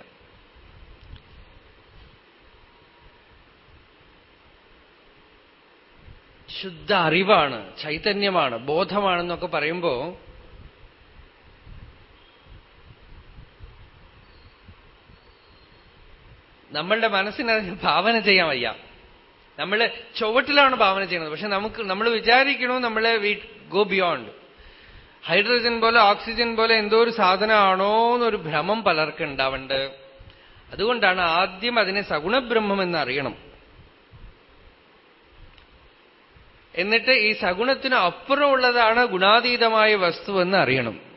ശുദ്ധ അറിവാണ് ചൈതന്യമാണ് ബോധമാണെന്നൊക്കെ പറയുമ്പോ നമ്മളുടെ മനസ്സിന് ഭാവന ചെയ്യാൻ വയ്യ. നമ്മൾ ചുവട്ടിലാണ് ഭാവന ചെയ്യുന്നത്. പക്ഷെ നമുക്ക് നമ്മൾ വിചാരിക്കണു നമ്മളെ വി ഗോ ബിയോണ്ട്. ഹൈഡ്രജൻ പോലെ ഓക്സിജൻ പോലെ എന്തോ ഒരു സാധനമാണോ എന്നൊരു ഭ്രമം പലർക്കും ഉണ്ടാവുന്നുണ്ട് അതുകൊണ്ടാണ് ആദ്യം അതിനെ സഗുണബ്രഹ്മം എന്ന് അറിയണം. എന്നിട്ട് ഈ സഗുണത്തിന് അപ്പുറമുള്ളതാണ് ഗുണാതീതമായ വസ്തുവെന്ന് അറിയണം.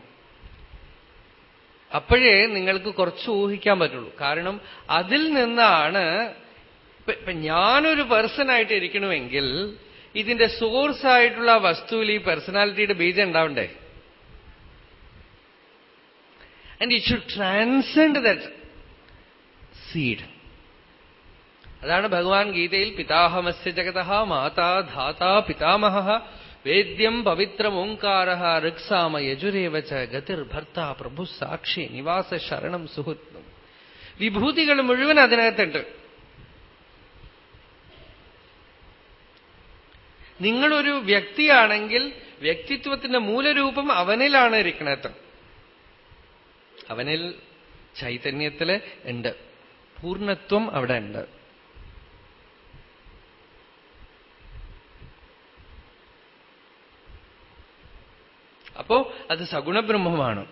അപ്പോഴേ നിങ്ങൾക്ക് കുറച്ച് ഊഹിക്കാൻ പറ്റുള്ളൂ. കാരണം അതിൽ നിന്നാണ് ഇപ്പൊ ഞാനൊരു പേഴ്സണായിട്ട് ഇരിക്കണമെങ്കിൽ ഇതിന്റെ സോഴ്സ് ആയിട്ടുള്ള വസ്തുവിൽ ഈ പേഴ്സണാലിറ്റിയുടെ ബീജം ഉണ്ടാവണ്ടേ? And it should transcend that seed അതാണ് ഭഗവാൻ ഗീതയിൽ പിതാഹമസ്യ ജഗത മാതാ ധാതാ പിതാമഹ വേദ്യം പവിത്രമോങ്കാര ഋക്സാമ യജുരേവച ഗതിർ ഭർത്ത പ്രഭു സാക്ഷി നിവാസ ശരണം സുഹൃത്തും. വിഭൂതികൾ മുഴുവൻ അതിനകത്തുണ്ട്. നിങ്ങളൊരു വ്യക്തിയാണെങ്കിൽ വ്യക്തിത്വത്തിന്റെ മൂലരൂപം അവനിലാണ് ഇരിക്കണത്. അവനിൽ ചൈതന്യത്തിൽ ഉണ്ട്. പൂർണത്വം അവിടെ ഉണ്ട്. അപ്പോ അത് സഗുണബ്രഹ്മമാണ്.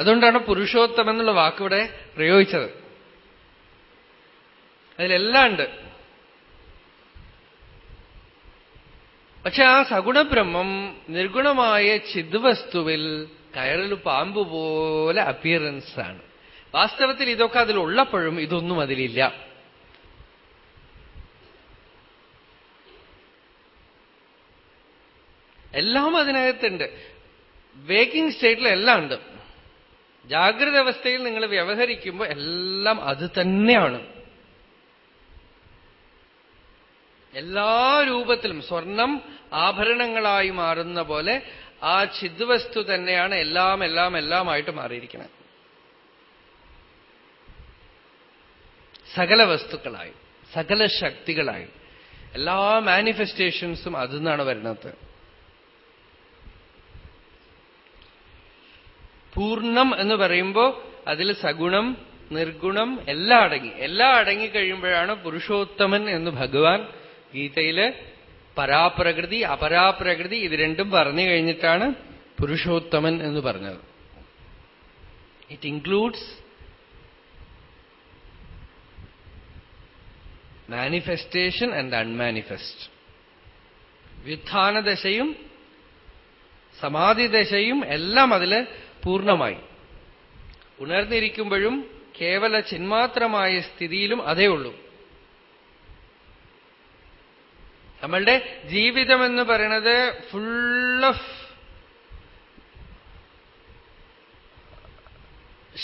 അതുകൊണ്ടാണ് പുരുഷോത്തമം എന്നുള്ള വാക്കിവിടെ പ്രയോഗിച്ചത്. അതിലെല്ലാം ഉണ്ട്. പക്ഷെ ആ സഗുണബ്രഹ്മം നിർഗുണമായ ചിദ്വസ്തുവിൽ കയറിൽ പാമ്പ് പോലെ അപ്പിയറൻസ് ആണ്. വാസ്തവത്തിൽ ഇതൊക്കെ അതിലുള്ളപ്പോഴും ഇതൊന്നും അതിലില്ല. എല്ലാം അതിനകത്തുണ്ട്. വേക്കിംഗ് സ്റ്റേറ്റിൽ എല്ലാം ഉണ്ട്. ജാഗ്രത അവസ്ഥയിൽ നിങ്ങൾ വ്യവഹരിക്കുമ്പോൾ എല്ലാം അത് തന്നെയാണ്. എല്ലാ രൂപത്തിലും സ്വർണം ആഭരണങ്ങളായി മാറുന്ന പോലെ ആ ചിദ്വസ്തു തന്നെയാണ് എല്ലാം എല്ലാം എല്ലാമായിട്ട് മാറിയിരിക്കുന്നത്. സകല വസ്തുക്കളായി സകല ശക്തികളായി എല്ലാ മാനിഫെസ്റ്റേഷൻസും അതിൽ നിന്നാണ് വരുന്നത്. പൂർണം എന്ന് പറയുമ്പോൾ അതിൽ സഗുണം നിർഗുണം എല്ലാം അടങ്ങി. എല്ലാം അടങ്ങി കഴിയുമ്പോഴാണ് പുരുഷോത്തമൻ എന്ന് ഭഗവാൻ ഗീതയിൽ പരാപ്രകൃതി അപരാപ്രകൃതി ഇത് രണ്ടും പറഞ്ഞു കഴിഞ്ഞിട്ടാണ് പുരുഷോത്തമൻ എന്ന് പറഞ്ഞത്. It includes manifestation and unmanifest വ്യുത്ഥാനദശയും സമാധിദശയും എല്ലാം അതിൽ പൂർണമായി. ഉണർന്നിരിക്കുമ്പോഴും കേവല ചിന്മാത്രമായ സ്ഥിതിയിലും അതേ ഉള്ളൂ. നമ്മളുടെ ജീവിതം എന്ന് പറയുന്നത് ഫുൾ ഓഫ്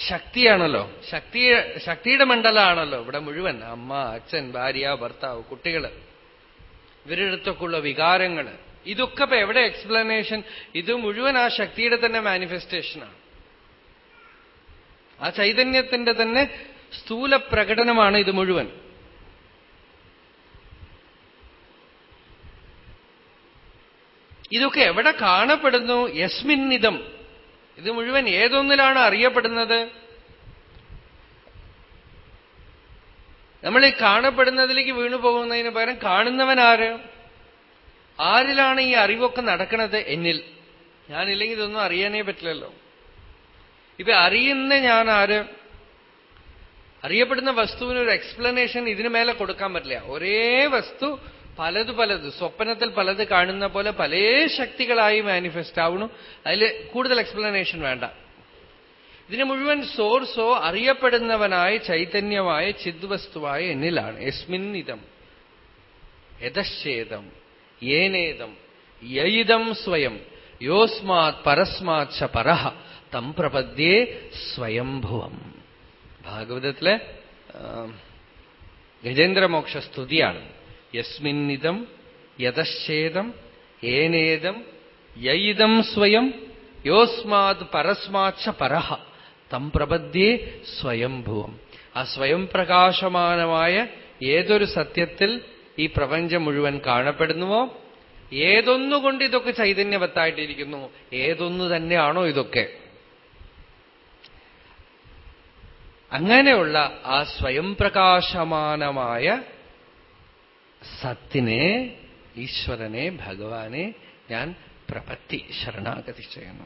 ശക്തിയാണല്ലോ. ശക്തി ശക്തിയുടെ മണ്ഡലമാണല്ലോ ഇവിടെ മുഴുവൻ. അമ്മ അച്ഛൻ ഭാര്യ ഭർത്താവ് കുട്ടികൾ ഇവരുടെ അടുത്തൊക്കെയുള്ള വികാരങ്ങൾ. ഇതൊക്കെ ഇപ്പൊ എവിടെ എക്സ്പ്ലനേഷൻ ഇത് മുഴുവൻ ആ ശക്തിയുടെ തന്നെ മാനിഫെസ്റ്റേഷനാണ് ആ ചൈതന്യത്തിന്റെ തന്നെ സ്ഥൂല പ്രകടനമാണ് ഇത് മുഴുവൻ. ഇതൊക്കെ എവിടെ കാണപ്പെടുന്നു? യസ്മിന്നിതം ഇത് മുഴുവൻ ഏതൊന്നിലാണ് അറിയപ്പെടുന്നത്? നമ്മൾ ഈ കാണപ്പെടുന്നതിലേക്ക് വീണു പോകുന്നതിന് പകരം കാണുന്നവൻ ആര്? ആരിലാണ് ഈ അറിവൊക്കെ നടക്കുന്നത് എന്നിൽ? ഞാനില്ലെങ്കിൽ ഇതൊന്നും അറിയാനേ പറ്റില്ലല്ലോ. ഇപ്പൊ അറിയുന്ന ഞാൻ ആര് അറിയപ്പെടുന്ന വസ്തുവിന് ഒരു എക്സ്പ്ലനേഷൻ ഇതിനു മേലെ കൊടുക്കാൻ പറ്റില്ല. ഒരേ വസ്തു പലത് പലത് സ്വപ്നത്തിൽ പലത് കാണുന്ന പോലെ പല ശക്തികളായി മാനിഫെസ്റ്റ് ആവണു അതിൽ കൂടുതൽ എക്സ്പ്ലനേഷൻ വേണ്ട. ഇതിന് മുഴുവൻ സോർസോ അറിയപ്പെടുന്നവനായ ചൈതന്യമായ ചിദ്വസ്തുവായ എന്നിലാണ്. യസ്മിന്നിതം യഥശ്ചേതം. ഏനേതം യയിതം സ്വയം യോസ്മാത് പരസ്മാത് ച പരഹ തം പ്രപദ്യേ സ്വയംഭുവം ഭാഗവതത്തിലെ ഗജേന്ദ്രമോക്ഷ സ്തുതിയാണ് യസ്മിന്നിതം യതശ്ചേതം ഏനേതം യയിതം സ്വയം യോസ്മാത് പരസ്മാച്ച പരഹ। തം പ്രപദ്യേ സ്വയംഭുവം। ആ സ്വയം പ്രകാശമാനമായ ഏതൊരു സത്യത്തിൽ ഈ പ്രപഞ്ചം മുഴുവൻ കാണപ്പെടുന്നുവോ? ഏതൊന്നുകൊണ്ട് ഇതൊക്കെ ചൈതന്യവത്തായിട്ടിരിക്കുന്നു? ഏതൊന്നു തന്നെയാണോ ഇതൊക്കെ? അങ്ങനെയുള്ള ആ സ്വയം പ്രകാശമാനമായ സത്തിനെ ഈശ്വരനെ ഭഗവാനെ ഞാൻ പ്രപത്തി ശരണാഗതി ചെയ്യുന്നു.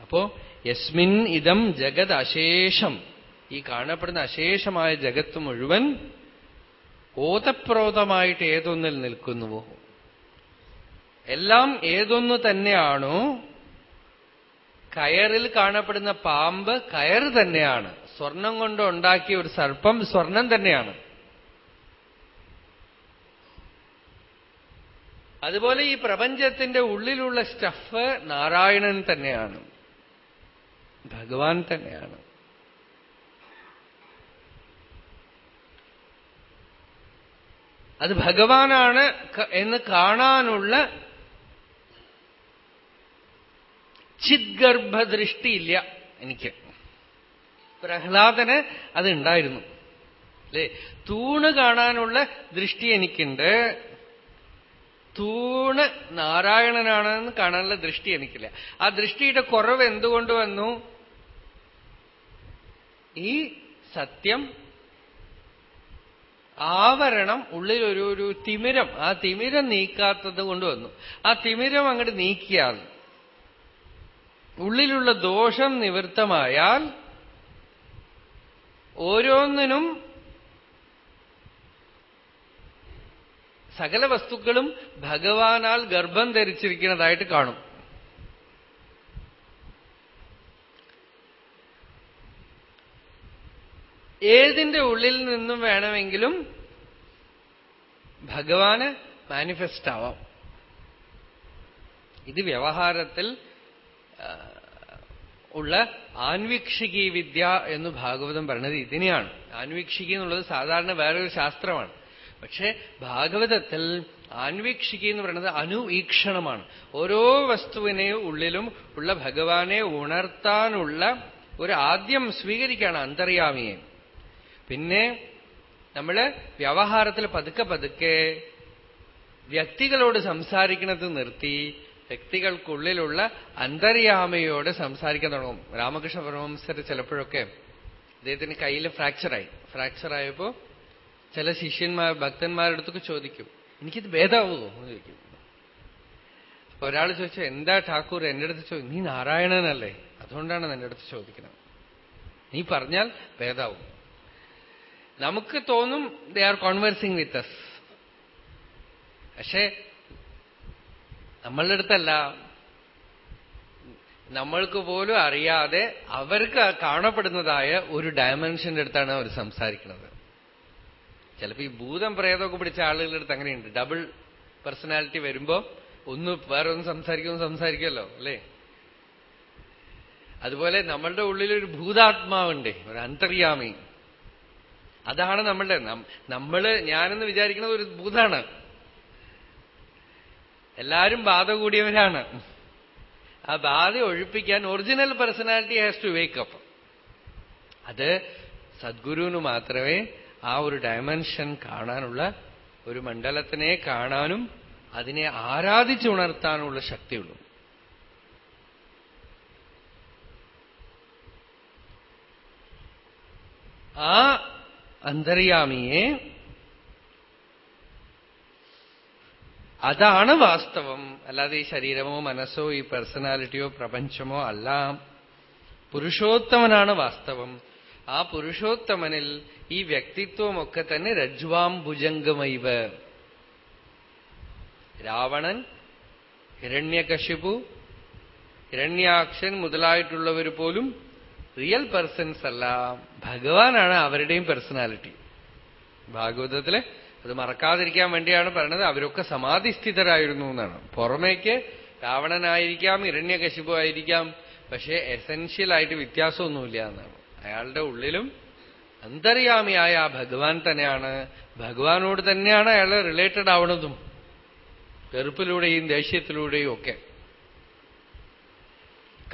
അപ്പോ യസ്മിൻ ഇതം ജഗത് അശേഷം ഈ കാണപ്പെടുന്ന അശേഷമായ ജഗത്ത് മുഴുവൻ ഓതപ്രോതമായിട്ട് ഏതൊന്നിൽ നിൽക്കുന്നുവോ? എല്ലാം ഏതൊന്നു തന്നെയാണോ കയറിൽ കാണപ്പെടുന്ന പാമ്പ് കയർ തന്നെയാണ്. സ്വർണം കൊണ്ട് ഉണ്ടാക്കിയ ഒരു സർപ്പം സ്വർണം തന്നെയാണ്. അതുപോലെ ഈ പ്രപഞ്ചത്തിന്റെ ഉള്ളിലുള്ള സ്റ്റഫ് നാരായണൻ തന്നെയാണ്. ഭഗവാൻ തന്നെയാണ്. അത് ഭഗവാനാണ് എന്ന് കാണാനുള്ള ചിദ്ഗർഭദൃഷ്ടിയില്ല എനിക്ക്. പ്രഹ്ലാദന് അതുണ്ടായിരുന്നു. അല്ലേ? തൂണ് കാണാനുള്ള ദൃഷ്ടി എനിക്കുണ്ട്. തൂണ് നാരായണനാണെന്ന് കാണാനുള്ള ദൃഷ്ടി എനിക്കില്ല. ആ ദൃഷ്ടിയുടെ കുറവ് എന്തുകൊണ്ട് വന്നു? ഈ സത്യം ആവരണം ഉള്ളിൽ ഒരു ഒരു തിമിരം. ആ തിമിരം നീക്കാത്തത് കൊണ്ട് വന്നു. ആ തിമിരം അങ്ങോട്ട് നീക്കിയാൽ ഉള്ളിലുള്ള ദോഷം നിവൃത്തമായാൽ ഓരോന്നിനും സകല വസ്തുക്കളും ഭഗവാനാൽ ഗർഭം ധരിച്ചിരിക്കുന്നതായിട്ട് കാണും. ഏതിന്റെ ഉള്ളിൽ നിന്നും വേണമെങ്കിലും ഭഗവാന് മാനിഫെസ്റ്റ് ആവാം. ഇത് വ്യവഹാരത്തിൽ ഉള്ള ആൻവീക്ഷികി വിദ്യ എന്ന് ഭാഗവതം പറഞ്ഞത് ഇതിനെയാണ്. ആൻവീക്ഷികി എന്നുള്ളത് സാധാരണ വേറൊരു ശാസ്ത്രമാണ്. പക്ഷെ ഭാഗവതത്തിൽ ആൻവീക്ഷികി എന്ന് പറയുന്നത് അനുവീക്ഷണമാണ്. ഓരോ വസ്തുവിനെയും ഉള്ളിലും ഉള്ള ഭഗവാനെ ഉണർത്താനുള്ള ഒരു ആദ്യം സ്വീകരിക്കുകയാണ് അന്തര്യാമിയെ. പിന്നെ നമ്മൾ വ്യവഹാരത്തിൽ പതുക്കെ പതുക്കെ വ്യക്തികളോട് സംസാരിക്കുന്നത് നിർത്തി വ്യക്തികൾക്കുള്ളിലുള്ള അന്തര്യാമയോട് സംസാരിക്കാൻ തുടങ്ങും. രാമകൃഷ്ണ പരമംസർ ചിലപ്പോഴൊക്കെ അദ്ദേഹത്തിന് കയ്യിൽ ഫ്രാക്ചറായി. ഫ്രാക്ചറായപ്പോ ചില ശിഷ്യന്മാർ ഭക്തന്മാരുടെ അടുത്തൊക്കെ ചോദിക്കും എനിക്കിത് ഭേദമാവുമോ എന്ന് ചോദിക്കും. അപ്പൊ ഒരാൾ ചോദിച്ചു എന്താ ഠാക്കൂർ എന്റെ അടുത്ത് ചോദിക്കും നീ നാരായണനല്ലേ? അതുകൊണ്ടാണ് എന്റെ അടുത്ത് ചോദിക്കുന്നത്. നീ പറഞ്ഞാൽ ഭേദാവും നമുക്ക് തോന്നും ദേ ആർ കോൺവേഴ്സിംഗ് വിത്ത് അസ് പക്ഷേ നമ്മളുടെ അടുത്തല്ല. നമ്മൾക്ക് പോലും അറിയാതെ അവർക്ക് കാണപ്പെടുന്നതായ ഒരു ഡയമെൻഷന്റെ അടുത്താണ് അവർ സംസാരിക്കുന്നത്. ചിലപ്പോൾ ഈ ഭൂതം പ്രേതമൊക്കെ പിടിച്ച ആളുകളുടെ അടുത്ത് അങ്ങനെയുണ്ട്. ഡബിൾ പേഴ്സണാലിറ്റി വരുമ്പോ ഒന്ന് വേറെ ഒന്ന് സംസാരിക്കും സംസാരിക്കുമല്ലോ അല്ലേ? അതുപോലെ നമ്മളുടെ ഉള്ളിൽ ഒരു ഭൂതാത്മാവുണ്ട് ഒരു അന്തര്യാമി. അതാണ് നമ്മളുടെ നമ്മൾ ഞാനെന്ന് വിചാരിക്കുന്നത് ഒരു ഭൂതാണ്. എല്ലാരും ബാധ കൂടിയവരാണ്. ആ ബാധ ഒഴിപ്പിക്കാൻ original personality has to wake up അത് സദ്ഗുരുവിന് മാത്രമേ ആ ഒരു ഡയമെൻഷൻ കാണാനുള്ള ഒരു മണ്ഡലത്തിനെ കാണാനും അതിനെ ആരാധിച്ചുണർത്താനുള്ള ശക്തിയുള്ളൂ. ആ അന്തര്യാമിയെ. അതാണ് വാസ്തവം. അല്ലാതെ ഈ ശരീരമോ മനസ്സോ ഈ പേഴ്സണാലിറ്റിയോ പ്രപഞ്ചമോ അല്ല. പുരുഷോത്തമനാണ് വാസ്തവം. ആ പുരുഷോത്തമനിൽ ഈ വ്യക്തിത്വമൊക്കെ തന്നെ രജ്വാം ഭുജംഗമൈവ് രാവണൻ ഹിരണ്യകശിപു ഹിരണ്യാക്ഷൻ മുതലായിട്ടുള്ളവർ പോലും റിയൽ പേഴ്സൺസ് അല്ല. ഭഗവാനാണ് അവരുടെയും പേഴ്സണാലിറ്റി. ഭാഗവതത്തിൽ അത് മറക്കാതിരിക്കാൻ വേണ്ടിയാണ് പറഞ്ഞത്. അവരൊക്കെ സമാധിസ്ഥിതരായിരുന്നു എന്നാണ്. പുറമേക്ക് രാവണനായിരിക്കാം ഇരണ്യകശിപു ആയിരിക്കാം പക്ഷേ എസെൻഷ്യലായിട്ട് വ്യത്യാസമൊന്നുമില്ല എന്നാണ്. അയാളുടെ ഉള്ളിലും അന്തര്യാമിയായ ആ ഭഗവാൻ തന്നെയാണ്. ഭഗവാനോട് തന്നെയാണ് അയാൾ റിലേറ്റഡ് ആവണതും വെറുപ്പിലൂടെയും ദേഷ്യത്തിലൂടെയും ഒക്കെ.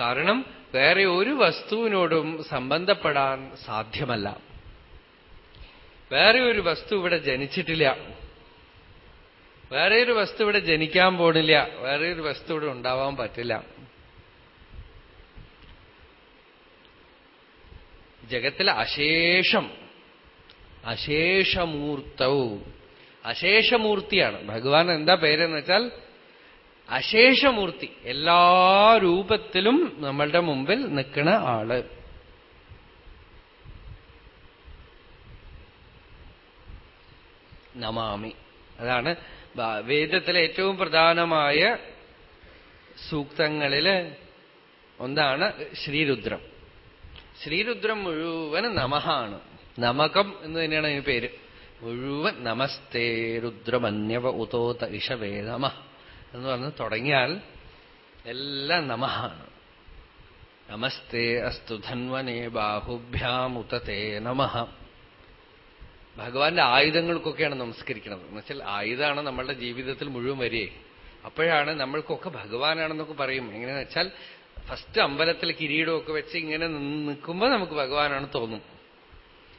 കാരണം വേറെ ഒരു വസ്തുവിനോടും സംബന്ധപ്പെടാൻ സാധ്യമല്ല. വേറെ ഒരു വസ്തു ഇവിടെ ജനിച്ചിട്ടില്ല. വേറെ ഒരു വസ്തു ഇവിടെ ജനിക്കാൻ പോണില്ല. വേറെ ഒരു വസ്തു ഇവിടെ ഉണ്ടാവാൻ പറ്റില്ല. ജഗത്തിൽ അശേഷം അശേഷമൂർത്തവും അശേഷമൂർത്തിയാണ്. ഭഗവാൻ എന്താ പേരെന്ന് വെച്ചാൽ അശേഷമൂർത്തി. എല്ലാ രൂപത്തിലും നമ്മളുടെ മുമ്പിൽ നിൽക്കുന്ന ആൾ. നമാമി. അതാണ് വേദത്തിലെ ഏറ്റവും പ്രധാനമായ സൂക്തങ്ങളിൽ ഒന്നാണ് ശ്രീരുദ്രം. ശ്രീരുദ്രം മുഴുവൻ നമഹാണ്. നമകം എന്ന് തന്നെയാണ് അതിന് പേര്. മുഴുവൻ നമസ്തേ രുദ്രമന്യവ ഉതോത ഇഷവേ നമ. എന്ന് പറഞ്ഞ് തുടങ്ങിയാൽ എല്ലാം നമഹാണ്. നമസ്തേ അസ്തു ധന്വനെ ബാഹുഭ്യാമുതേ നമ ഭഗവാന്റെ ആയുധങ്ങൾക്കൊക്കെയാണ് നമസ്കരിക്കുന്നത് എന്നുവെച്ചാൽ ആയുധമാണ് നമ്മളുടെ ജീവിതത്തിൽ മുഴുവൻ വരികയെ. അപ്പോഴാണ് നമ്മൾക്കൊക്കെ ഭഗവാനാണെന്നൊക്കെ പറയും. എങ്ങനെയാന്ന് വെച്ചാൽ ഫസ്റ്റ് അമ്പലത്തിൽ കിരീടമൊക്കെ വെച്ച് ഇങ്ങനെ നിൽക്കുമ്പോൾ നമുക്ക് ഭഗവാനാണ് തോന്നും.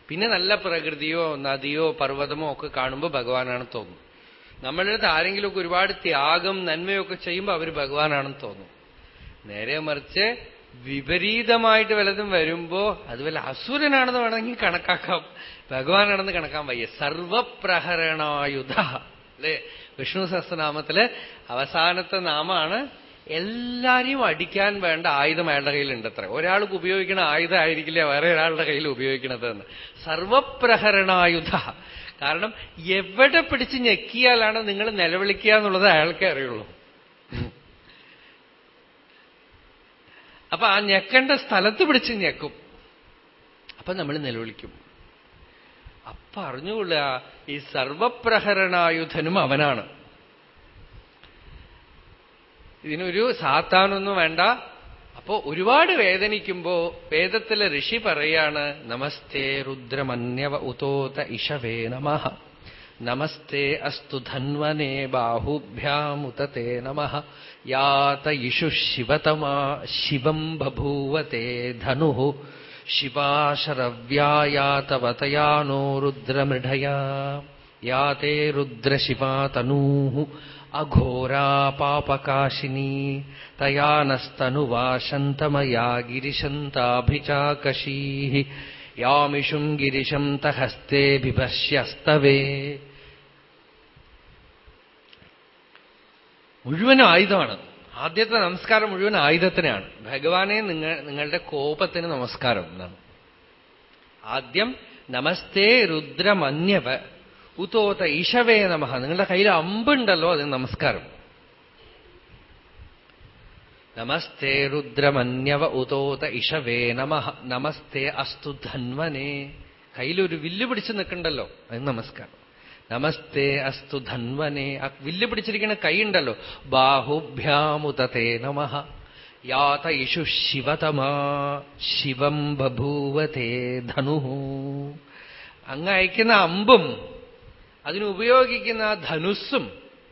പിന്നെ നല്ല പ്രകൃതിയോ നദിയോ പർവതമോ ഒക്കെ കാണുമ്പോൾ ഭഗവാനാണ് തോന്നും. നമ്മളുടെ അടുത്ത് ആരെങ്കിലുമൊക്കെ ഒരുപാട് ത്യാഗം നന്മയൊക്കെ ചെയ്യുമ്പോൾ അവർ ഭഗവാനാണെന്ന് തോന്നും. നേരെ മറിച്ച് വിപരീതമായിട്ട് വല്ലതും വരുമ്പോ അത് വല്ല അസുരനാണെന്ന് വേണമെങ്കിൽ കണക്കാക്കാം. ഭഗവാനാണെന്ന് കണക്കാൻ വയ്യ. സർവപ്രഹരണായുധ. അല്ലെ? വിഷ്ണു സഹസ്രനാമത്തിൽ അവസാനത്തെ നാമാണ് എല്ലാരെയും അടിക്കാൻ വേണ്ട ആയുധം അയാളുടെ കയ്യിലുണ്ട് അത്ര ഒരാൾക്ക് ഉപയോഗിക്കുന്ന ആയുധം ആയിരിക്കില്ല വേറെ ഒരാളുടെ കയ്യിൽ ഉപയോഗിക്കുന്നത് എന്ന് സർവപ്രഹരണായുധ. കാരണം എവിടെ പിടിച്ച് ഞെക്കിയാലാണ് നിങ്ങൾ നിലവിളിക്കുക എന്നുള്ളത് അയാൾക്കേ അറിയുള്ളൂ. അപ്പൊ ആ ഞെക്കേണ്ട സ്ഥലത്ത് പിടിച്ച് ഞെക്കും. അപ്പൊ നമ്മൾ നിലവിളിക്കും. അപ്പൊ അറിഞ്ഞുകൊള്ളുക ഈ സർവപ്രഹരണായുധനും അവനാണ്. ഇതിനൊരു സാത്താനൊന്നും വേണ്ട അപ്പോ ഒരുപാട് വേദനിക്കുമ്പോ വേദത്തിലെ ഋഷി പറയാണ് നമസ്തേ രുദ്രമന്യവ ഉതോത ഇഷവേ നമ. നമസ്തേ അസ്തു ധന്വനേ ബാഹുഭ്യാമുതേ നമ. യാത ഇഷു ശിവതമാ ശിവം ബഭൂവത്തെ ധനു. शिवाशरव्या രുദ്രമൃഢയാ. യാതേ രുദ്രശിവാ याते अघोरा पापकाशिनी तया नस्तनुवाशन्तमया गिरिशन्ताभिचाकशीः यामिषुम् गिरिशम् तहस्ते बिभस्यस्तवे മുഴുവൻ ആയുധമാണ് ആദ്യത്തെ നമസ്കാരം മുഴുവൻ ആയുധത്തിനാണ് ഭഗവാനെ നിങ്ങൾ നിങ്ങളുടെ കോപത്തിന് നമസ്കാരം എന്നാണ് ആദ്യം നമസ്തേ രുദ്രമന്യവ ഉത്തോത ഈശവേ നമഹ. നിങ്ങളുടെ കയ്യിൽ അമ്പുണ്ടല്ലോ അതിന് നമസ്കാരം. നമസ്തേ രുദ്രമന്യവ ഉതോത ഇഷവേ നമ നമസ്തേ അസ്തു ധന്വനേ. കയ്യിലൊരു വില്ല് പിടിച്ച് നിൽക്കണ്ടല്ലോ അതിന് നമസ്കാരം. നമസ്തേ അസ്തു ധന്വനെ. ആ വില്ല് പിടിച്ചിരിക്കുന്ന കൈയുണ്ടല്ലോ ബാഹുഭ്യാമുതേ നമ യാത ഇഷു ശിവതമാ. ശിവം ബഭൂവതേ ധനു. അങ്ങ് അയക്കുന്ന അമ്പും അതിനുപയോഗിക്കുന്ന ധനുസ്സും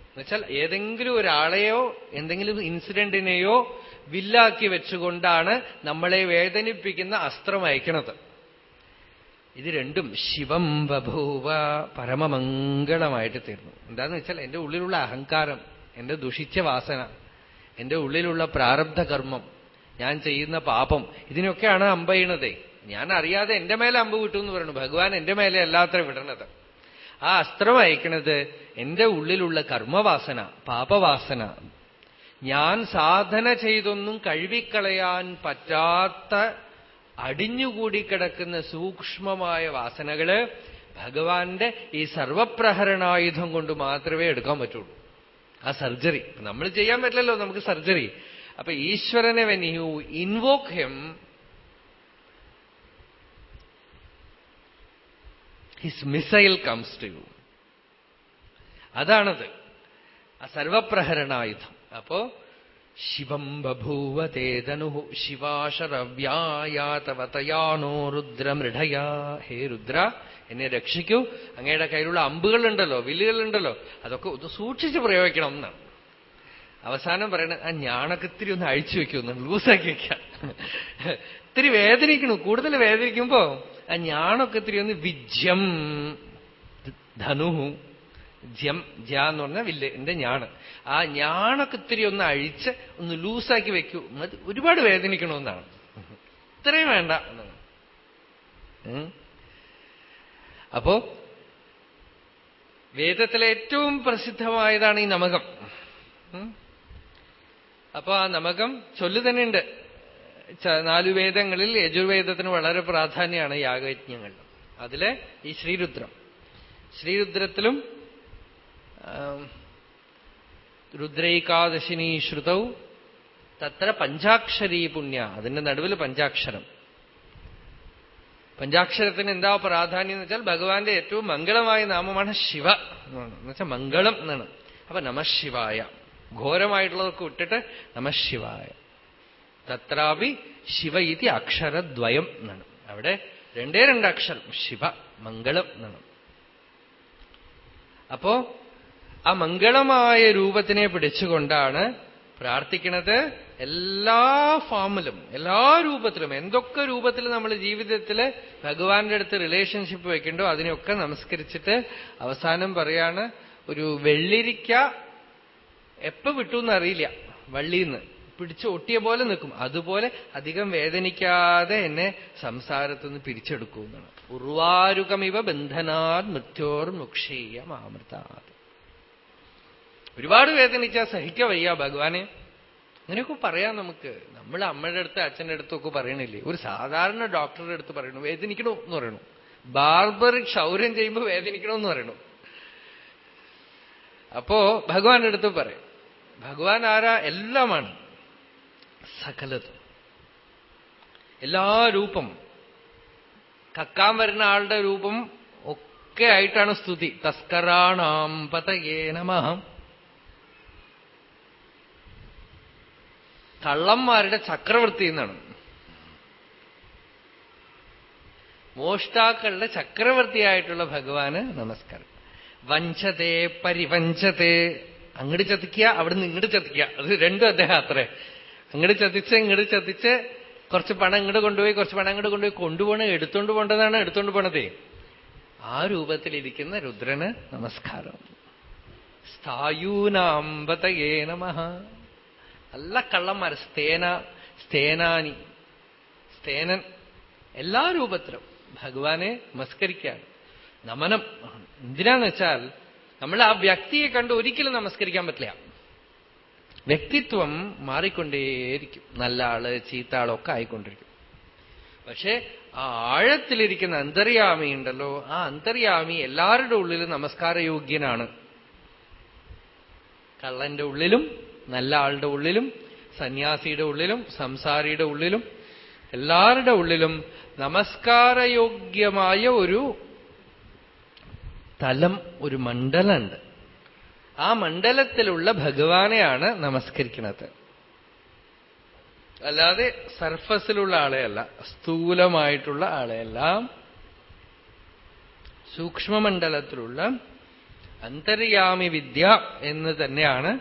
എന്നുവെച്ചാൽ ഏതെങ്കിലും ഒരാളെയോ എന്തെങ്കിലും ഇൻസിഡന്റിനെയോ വില്ലാക്കി വെച്ചുകൊണ്ടാണ് നമ്മളെ വേദനിപ്പിക്കുന്ന അസ്ത്രം അയക്കണത് ഇത് രണ്ടും ശിവം ബഭൂവ പരമമംഗളമായിട്ട് തീർന്നു. എന്താന്ന് വെച്ചാൽ എന്റെ ഉള്ളിലുള്ള അഹങ്കാരം എന്റെ ദുഷിച്ച വാസന എന്റെ ഉള്ളിലുള്ള പ്രാരബ്ധ കർമ്മം ഞാൻ ചെയ്യുന്ന പാപം ഇതിനൊക്കെയാണ് അമ്പയണതേ ഞാൻ അറിയാതെ എന്റെ മേലെ അമ്പ് വിട്ടു എന്ന് പറയുന്നു. ഭഗവാൻ എന്റെ മേലെ അല്ലാത്ര വിടണത്. ആ അസ്ത്രം അയക്കണത് എന്റെ ഉള്ളിലുള്ള കർമ്മവാസന പാപവാസന. ഞാൻ സാധന ചെയ്തൊന്നും കഴുകിക്കളയാൻ പറ്റാത്ത അടിഞ്ഞുകൂടിക്കിടക്കുന്ന സൂക്ഷ്മമായ വാസനകൾ ഭഗവാന്റെ ഈ സർവപ്രഹരണായുധം കൊണ്ട് മാത്രമേ എടുക്കാൻ പറ്റുള്ളൂ. ആ സർജറി. നമ്മൾ ചെയ്യാൻ പറ്റില്ലല്ലോ നമുക്ക് സർജറി. അപ്പൊ ഈശ്വരനെ when you invoke him his missile comes to you അതാണത്. ആ സർവപ്രഹരണായുധം. അപ്പോ ശിവം ബഭൂവ തേതനു ശിവാശരവ്യായാതവതയാനോ രുദ്രമൃഢയാ? ഹേ രുദ്ര എന്നെ രക്ഷിക്കൂ. അങ്ങയുടെ കയ്യിലുള്ള അമ്പുകളുണ്ടല്ലോ വില്ലുകളുണ്ടല്ലോ അതൊക്കെ ഒന്ന് സൂക്ഷിച്ച് പ്രയോഗിക്കണം എന്നാണ് അവസാനം പറയണത് ആ ഞാണൊക്കെ ഇത്തിരി ഒന്ന് അഴിച്ചു വെക്കുന്നു ലൂസാക്കി വെക്കാം. ഇത്തിരി വേദനിക്കണു കൂടുതൽ വേദനിക്കുമ്പോ ആ ഞാണൊക്കെ ഇത്തിരി ഒന്ന് വിജ്യം. ധനു. ജ്യം ജ എന്ന് പറഞ്ഞാൽ വില്ല് എന്റെ ഞാണ്. ആ ഞാണൊക്കെ ഇത്തിരി ഒന്ന് അഴിച്ച് ഒന്ന് ലൂസാക്കി വെക്കൂ. എന്നത് ഒരുപാട് വേദനിക്കണമെന്നാണ്. ഇത്രയും വേണ്ട. എന്നാണ് അപ്പോ വേദത്തിലെ ഏറ്റവും പ്രസിദ്ധമായതാണ് ഈ നമകം. അപ്പൊ ആ നമകം ചൊല്ലു തന്നെയുണ്ട്. നാലു വേദങ്ങളിൽ യജുർവേദത്തിന് വളരെ പ്രാധാന്യമാണ് യാഗയജ്ഞങ്ങൾ. അതിൽ ഈ ശ്രീരുദ്രം. ശ്രീരുദ്രത്തിലും രുദ്രൈകാദശിനി ശ്രുതൗ തത്ര പഞ്ചാക്ഷരീ പുണ്യ. അതിന്റെ നടുവിൽ പഞ്ചാക്ഷരം. പഞ്ചാക്ഷരത്തിന് എന്താ പ്രാധാന്യം എന്ന് വെച്ചാൽ ഭഗവാന്റെ ഏറ്റവും മംഗളമായ നാമമാണ് ശിവ എന്നാണ് എന്നുവെച്ചാൽ മംഗളം എന്നാണ്. അപ്പൊ നമശിവായ. ഘോരമായിട്ടുള്ളതൊക്കെ വിട്ടിട്ട് നമശിവായ. തത്രാപി ശിവ ഇതി അക്ഷരദ്വയം എന്നാണ്. അവിടെ രണ്ടേ രണ്ട് അക്ഷരം ശിവ മംഗളം എന്നാണ്. അപ്പോ ആ മംഗളമായ രൂപത്തിനെ പിടിച്ചുകൊണ്ടാണ് പ്രാർത്ഥിക്കുന്നത് എല്ലാ ഫോമിലും എല്ലാ രൂപത്തിലും എന്തൊക്കെ രൂപത്തിൽ നമ്മൾ ജീവിതത്തിൽ ഭഗവാന്റെ അടുത്ത് റിലേഷൻഷിപ്പ് വെക്കണ്ടോ അതിനെയൊക്കെ നമസ്കരിച്ചിട്ട് അവസാനം പറയാണ് ഒരു വെള്ളിരിക്ക എപ്പോ വിട്ടു എന്നറിയില്ല വള്ളിന്ന്. പിടിച്ച് ഒട്ടിയ പോലെ നിൽക്കും. അതുപോലെ അധികം വേദനിക്കാതെ എന്നെ സംസാരത്തുനിന്ന് പിരിച്ചെടുക്കൂ എന്നാണ്. ഉർവാരുകമിവ ബന്ധനാൽ മൃത്യോർ മുക്ഷീയ മാമൃതാത്. ഒരുപാട് വേദനിച്ചാൽ സഹിക്ക വയ്യ ഭഗവാനെ. അങ്ങനെയൊക്കെ പറയാം നമുക്ക്. നമ്മൾ അമ്മയുടെ അടുത്ത് അച്ഛന്റെ അടുത്തൊക്കെ പറയണില്ലേ? ഒരു സാധാരണ ഡോക്ടറുടെ അടുത്ത് പറയണു വേദനിക്കണോ എന്ന് പറയണു. ബാർബർ ക്ഷൗര്യം ചെയ്യുമ്പോൾ വേദനിക്കണോ എന്ന് പറയണു. അപ്പോ ഭഗവാന്റെ അടുത്ത് പറയും. ഭഗവാൻ ആരാ? എല്ലാമാണ്. സകലതും. എല്ലാ രൂപം. കക്കാൻ വരുന്ന ആളുടെ രൂപം ഒക്കെ ആയിട്ടാണ് സ്തുതി. തസ്കരാണാം പതയേ നമഹം കള്ളന്മാരുടെ ചക്രവർത്തി എന്നാണ്. മോഷ്ടാക്കളുടെ ചക്രവർത്തിയായിട്ടുള്ള ഭഗവാന് നമസ്കാരം. വഞ്ചതേ പരിവഞ്ചതേ. അങ്ങോട്ട് ചതിക്കുക അവിടുന്ന് ഇങ്ങോട്ട് ചതിക്കുക അത് രണ്ടും അദ്ദേഹം അത്രേ. അങ്ങോട്ട് ചതിച്ച് ഇങ്ങോട്ട് ചതിച്ച് കുറച്ച് പണം ഇങ്ങോട്ട് കൊണ്ടുപോയി കുറച്ച് പണം ഇങ്ങോട്ട് കൊണ്ടുപോയി കൊണ്ടുപോകണ എടുത്തോണ്ട് പോണ്ടതാണ് എടുത്തോണ്ട് പോണതേ. ആ രൂപത്തിലിരിക്കുന്ന രുദ്രന് നമസ്കാരം. സ്ഥായൂനാമ്പതയേ നമ. നല്ല കള്ളന്മാർ സ്തേന സ്തേനാനി സ്തേനൻ എല്ലാ രൂപത്തിലും ഭഗവാനെ നമസ്കരിക്കുകയാണ് നമനം. എന്തിനാന്ന് വെച്ചാൽ നമ്മൾ ആ വ്യക്തിയെ കണ്ട് ഒരിക്കലും നമസ്കരിക്കാൻ പറ്റില്ല. വ്യക്തിത്വം മാറിക്കൊണ്ടേയിരിക്കും. നല്ല ആൾ ചീത്ത ആളൊക്കെ ആയിക്കൊണ്ടിരിക്കും. പക്ഷെ ആ ആഴത്തിലിരിക്കുന്ന അന്തര്യാമി ഉണ്ടല്ലോ ആ അന്തര്യാമി എല്ലാവരുടെ ഉള്ളിലും നമസ്കാരയോഗ്യനാണ്. കള്ളന്റെ ഉള്ളിലും നല്ല ആളുടെ ഉള്ളിലും സന്യാസിയുടെ ഉള്ളിലും സംസാരിയുടെ ഉള്ളിലും എല്ലാവരുടെ ഉള്ളിലും നമസ്കാരയോഗ്യമായ ഒരു തലം ഒരു മണ്ഡലമുണ്ട്. ആ മണ്ഡലത്തിലുള്ള ഭഗവാനെയാണ് നമസ്കരിക്കുന്നത്. അല്ലാതെ സർഫസിലുള്ള ആളെയല്ല സ്ഥൂലമായിട്ടുള്ള ആളെയല്ല സൂക്ഷ്മമണ്ഡലത്തിലുള്ള അന്തര്യാമി വിദ്യ എന്ന് തന്നെയാണ്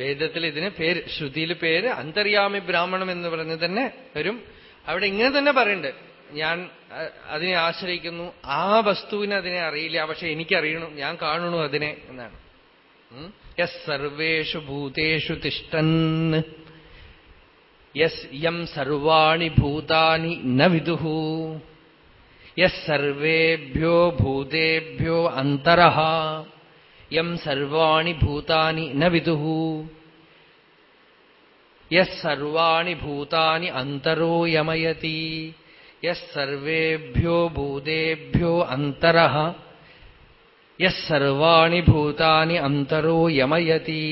വേദത്തിൽ ഇതിന് പേര് ശ്രുതിയിൽ പേര് അന്തര്യാമി ബ്രാഹ്മണം എന്ന് പറഞ്ഞ് തന്നെ വരും. അവിടെ ഇങ്ങനെ തന്നെ പറയുന്നുണ്ട് ഞാൻ അതിനെ ആശ്രയിക്കുന്നു ആ വസ്തുവിന് അതിനെ അറിയില്ല പക്ഷെ എനിക്കറിയണം ഞാൻ കാണണു അതിനെ എന്നാണ്. യസ് സർവേഷു ഭൂതേഷു തിഷ്ടൻ. യം സർവാണി ഭൂതാനി ന വിദുഹു യസ് സർവേഭ്യോ ഭൂതേഭ്യോ അന്തര. യം സർവാണി ഭൂതാനി ന വിദുഹു യസ് സർവാണി ഭൂതാനി അന്തരോ യമയതി. യസ് സർവേഭ്യോ ഭൂതേഭ്യോ അന്തര. യസ് സർവാണി ഭൂതാനി അന്തരോ യമയതി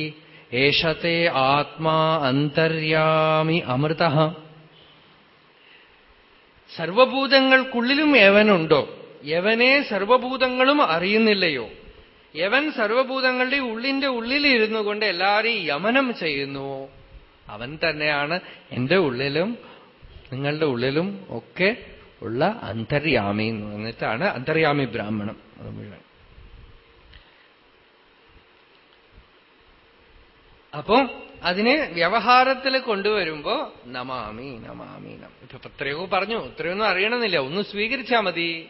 ഏഷത്തെ ആത്മാ അന്തര്യാമി അമൃത സർവഭൂതങ്ങൾക്കുള്ളിലും യവനുണ്ടോ? യവനെ സർവഭൂതങ്ങളും അറിയുന്നില്ലയോ? യവൻ സർവഭൂതങ്ങളുടെ ഉള്ളിന്റെ ഉള്ളിലിരുന്നു കൊണ്ട് എല്ലാവരെയും യമനം ചെയ്യുന്നുവോ അവൻ തന്നെയാണ് എന്റെ ഉള്ളിലും നിങ്ങളുടെ ഉള്ളിലും ഒക്കെ ഉള്ള അന്തര്യാമി എന്ന് പറഞ്ഞിട്ടാണ് അന്തര്യാമി ബ്രാഹ്മണം. അത് മുഴുവൻ അപ്പോ അതിനെ വ്യവഹാരത്തിൽ കൊണ്ടുവരുമ്പോ നമാമി നമാമി നമ ഇപ്പൊ എത്രയോ പറഞ്ഞു ഇത്രയൊന്നും അറിയണമെന്നില്ല. ഒന്ന് സ്വീകരിച്ചാ മതി.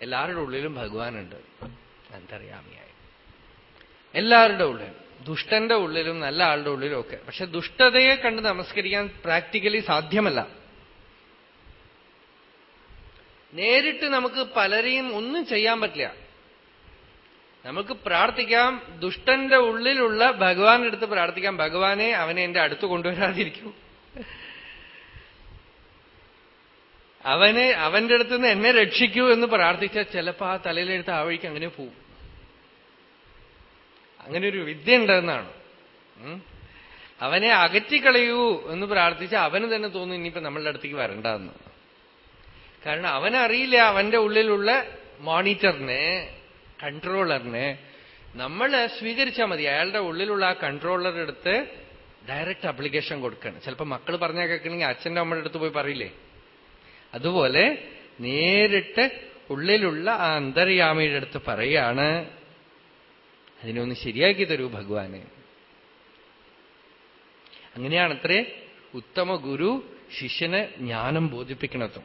എല്ലാവരുടെ ഉള്ളിലും ഭഗവാനുണ്ട്. അന്തര്യാമിയായി. എല്ലാവരുടെ ഉള്ളിലും. ദുഷ്ടന്റെ ഉള്ളിലും നല്ല ആളുടെ ഉള്ളിലും ഒക്കെ. പക്ഷെ ദുഷ്ടതയെ കണ്ട് നമസ്കരിക്കാൻ പ്രാക്ടിക്കലി സാധ്യമല്ല. നേരിട്ട് നമുക്ക് പലരെയും ഒന്നും ചെയ്യാൻ പറ്റില്ല. നമുക്ക് പ്രാർത്ഥിക്കാം. ദുഷ്ടന്റെ ഉള്ളിലുള്ള ഭഗവാന്റെ അടുത്ത് പ്രാർത്ഥിക്കാം. ഭഗവാനെ അവനെ എന്റെ അടുത്ത് കൊണ്ടുവരാതിരിക്കൂ. അവനെ അവന്റെ അടുത്ത് നിന്ന് എന്നെ രക്ഷിക്കൂ എന്ന് പ്രാർത്ഥിച്ചാൽ ചിലപ്പോ ആ തലയിലെടുത്ത് ആ വഴിക്ക് അങ്ങനെ പോവും. അങ്ങനെ ഒരു വിദ്യ ഉണ്ടെന്നാണ്. അവനെ അകറ്റിക്കളയൂ എന്ന് പ്രാർത്ഥിച്ച അവന് തന്നെ തോന്നും ഇനിയിപ്പോ നമ്മളുടെ അടുത്തേക്ക് വരണ്ടെന്ന്. കാരണം അവനറിയില്ല അവന്റെ ഉള്ളിലുള്ള മോണിറ്ററിനെ കൺട്രോളറിനെ നമ്മൾ സ്വീകരിച്ചാൽ മതി. അയാളുടെ ഉള്ളിലുള്ള ആ കൺട്രോളർ എടുത്ത് ഡയറക്റ്റ് അപ്ലിക്കേഷൻ കൊടുക്കണം. ചിലപ്പോൾ മക്കൾ പറഞ്ഞാൽ കേൾക്കണമെങ്കിൽ അച്ഛന്റെ അമ്മയുടെ അടുത്ത് പോയി പറയില്ലേ? അതുപോലെ നേരിട്ട് ഉള്ളിലുള്ള ആ അന്തര്യാമിയുടെ അടുത്ത് പറയാണ് അതിനൊന്ന് ശരിയാക്കി തരൂ ഭഗവാനെ. അങ്ങനെയാണത്രേ ഉത്തമ ഗുരു ശിഷ്യന് ജ്ഞാനം ബോധിപ്പിക്കണതും.